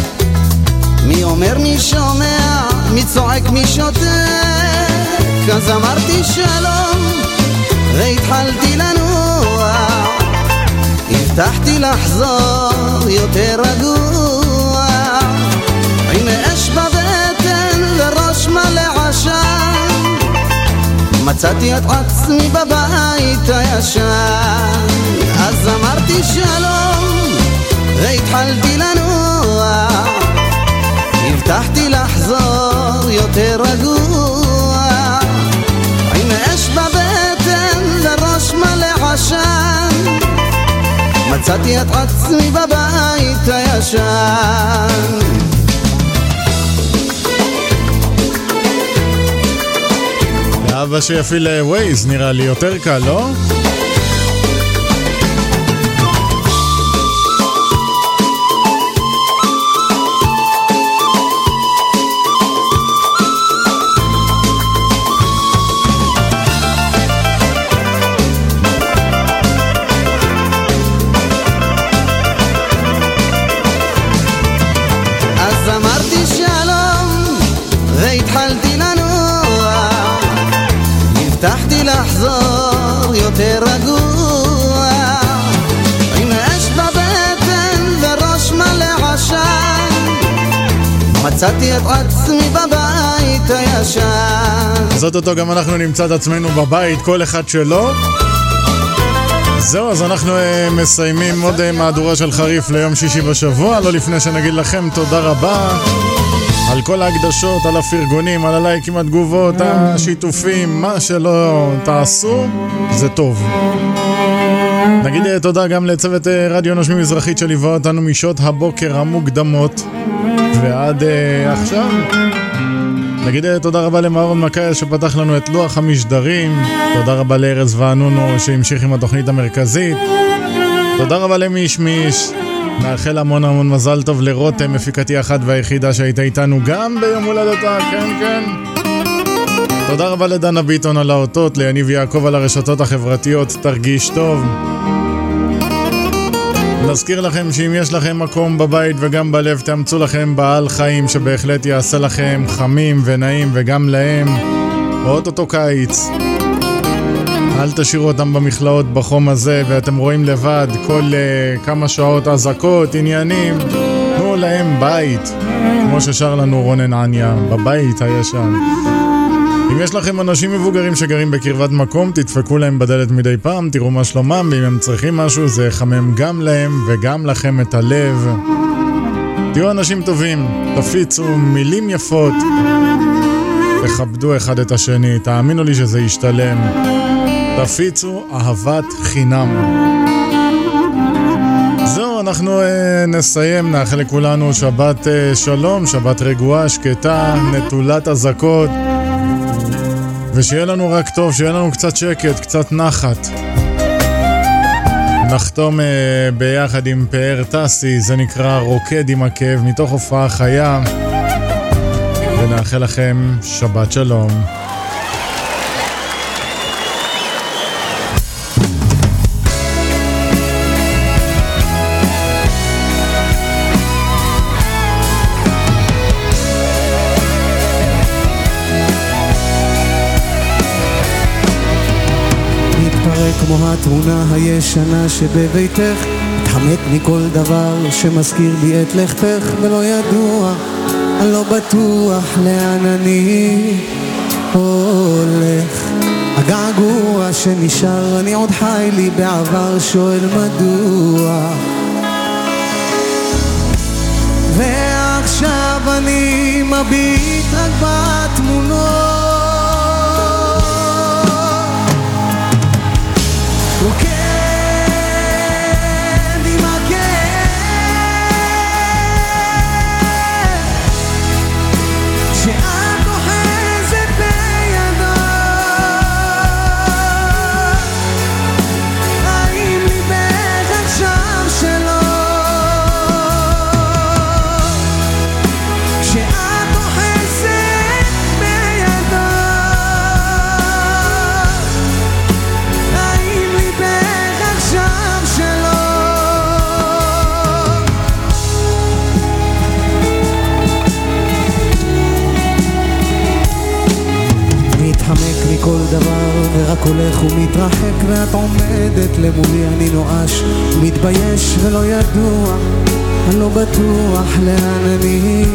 מי אומר, מי שומע, מי צועק, מי שותק? אז אמרתי שלום והתחלתי לנוע. הבטחתי לחזור יותר רגוע עם אש בבטן וראש מלא עשן. מצאתי את עצמי בבית הישן. אז אמרתי שלום והתחלתי לנוע. הבטחתי לחזור יותר רגוע. עם אש בבטן וראש מלא עשן. מצאתי את עצמי בבית הישן לאבא שיפעיל ווייז נראה לי יותר קל, לא? מצאתי את עצמי בבית הישן אז אוטוטו גם אנחנו נמצא את עצמנו בבית, כל אחד שלו. זהו, אז אנחנו uh, מסיימים עוד uh, מהדורה של חריף ליום שישי בשבוע, לא לפני שנגיד לכם תודה רבה על כל ההקדשות, על הפרגונים, על הלייקים, התגובות, השיתופים, מה שלא תעשו, זה טוב. נגיד uh, תודה גם לצוות רדיו נושמים מזרחית שליווה אותנו משעות הבוקר המוקדמות ועד uh, עכשיו. נגיד אה, תודה רבה למאורון מקאיה שפתח לנו את לוח המשדרים, תודה רבה לארז וענונו שהמשיך עם התוכנית המרכזית, תודה רבה למיש מיש, מאחל המון המון מזל טוב לרותם, מפיקתי אחת והיחידה שהייתה איתנו גם ביום הולדתה, כן כן. תודה רבה לדנה ביטון על האותות, ליניב יעקב על הרשתות החברתיות, תרגיש טוב. נזכיר לכם שאם יש לכם מקום בבית וגם בלב, תאמצו לכם בעל חיים שבהחלט יעשה לכם חמים ונעים וגם להם. אוטוטו קיץ. אל תשאירו אותם במכלאות בחום הזה, ואתם רואים לבד כל uh, כמה שעות אזעקות, עניינים. תנו להם בית, כמו ששר לנו רונן עניה, בבית הישן. אם יש לכם אנשים מבוגרים שגרים בקרבת מקום, תדפקו להם בדלת מדי פעם, תראו מה שלומם, ואם הם צריכים משהו, זה יחמם גם להם וגם לכם את הלב. תהיו אנשים טובים, תפיצו מילים יפות, תכבדו אחד את השני, תאמינו לי שזה ישתלם. תפיצו אהבת חינם. זהו, אנחנו אה, נסיים, נאחל לכולנו שבת אה, שלום, שבת רגועה, שקטה, נטולת אזעקות, ושיהיה לנו רק טוב, שיהיה לנו קצת שקט, קצת נחת. נחתום אה, ביחד עם פאר טסי, זה נקרא רוקד עם הכאב, מתוך הופעה חיה, ונאחל לכם שבת שלום. כמו התמונה הישנה שבביתך מתחמק מכל דבר שמזכיר לי את לכתך ולא ידוע, אני לא בטוח לאן אני הולך. הגעגוע שנשאר, אני עוד חי לי בעבר, שואל מדוע. ועכשיו אני מביט רק בתמונות דבר ורק הולך ומתרחק ואת עומדת למולי אני נואש מתבייש ולא ידוע אני לא בטוח לאן אני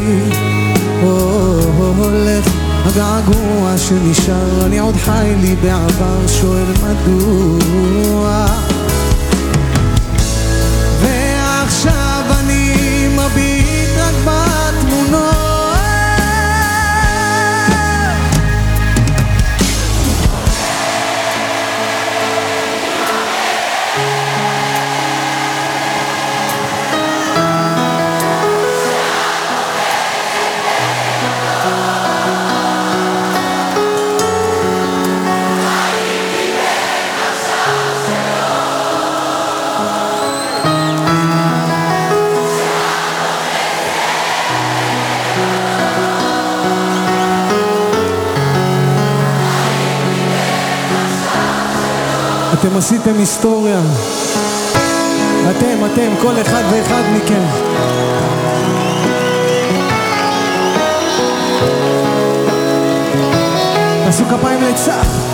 הולך. הגעגוע שנשאר אני עוד חי לי בעבר שואל מדוע עשיתם היסטוריה. אתם, אתם, כל אחד ואחד מכם. תעשו כפיים לצח.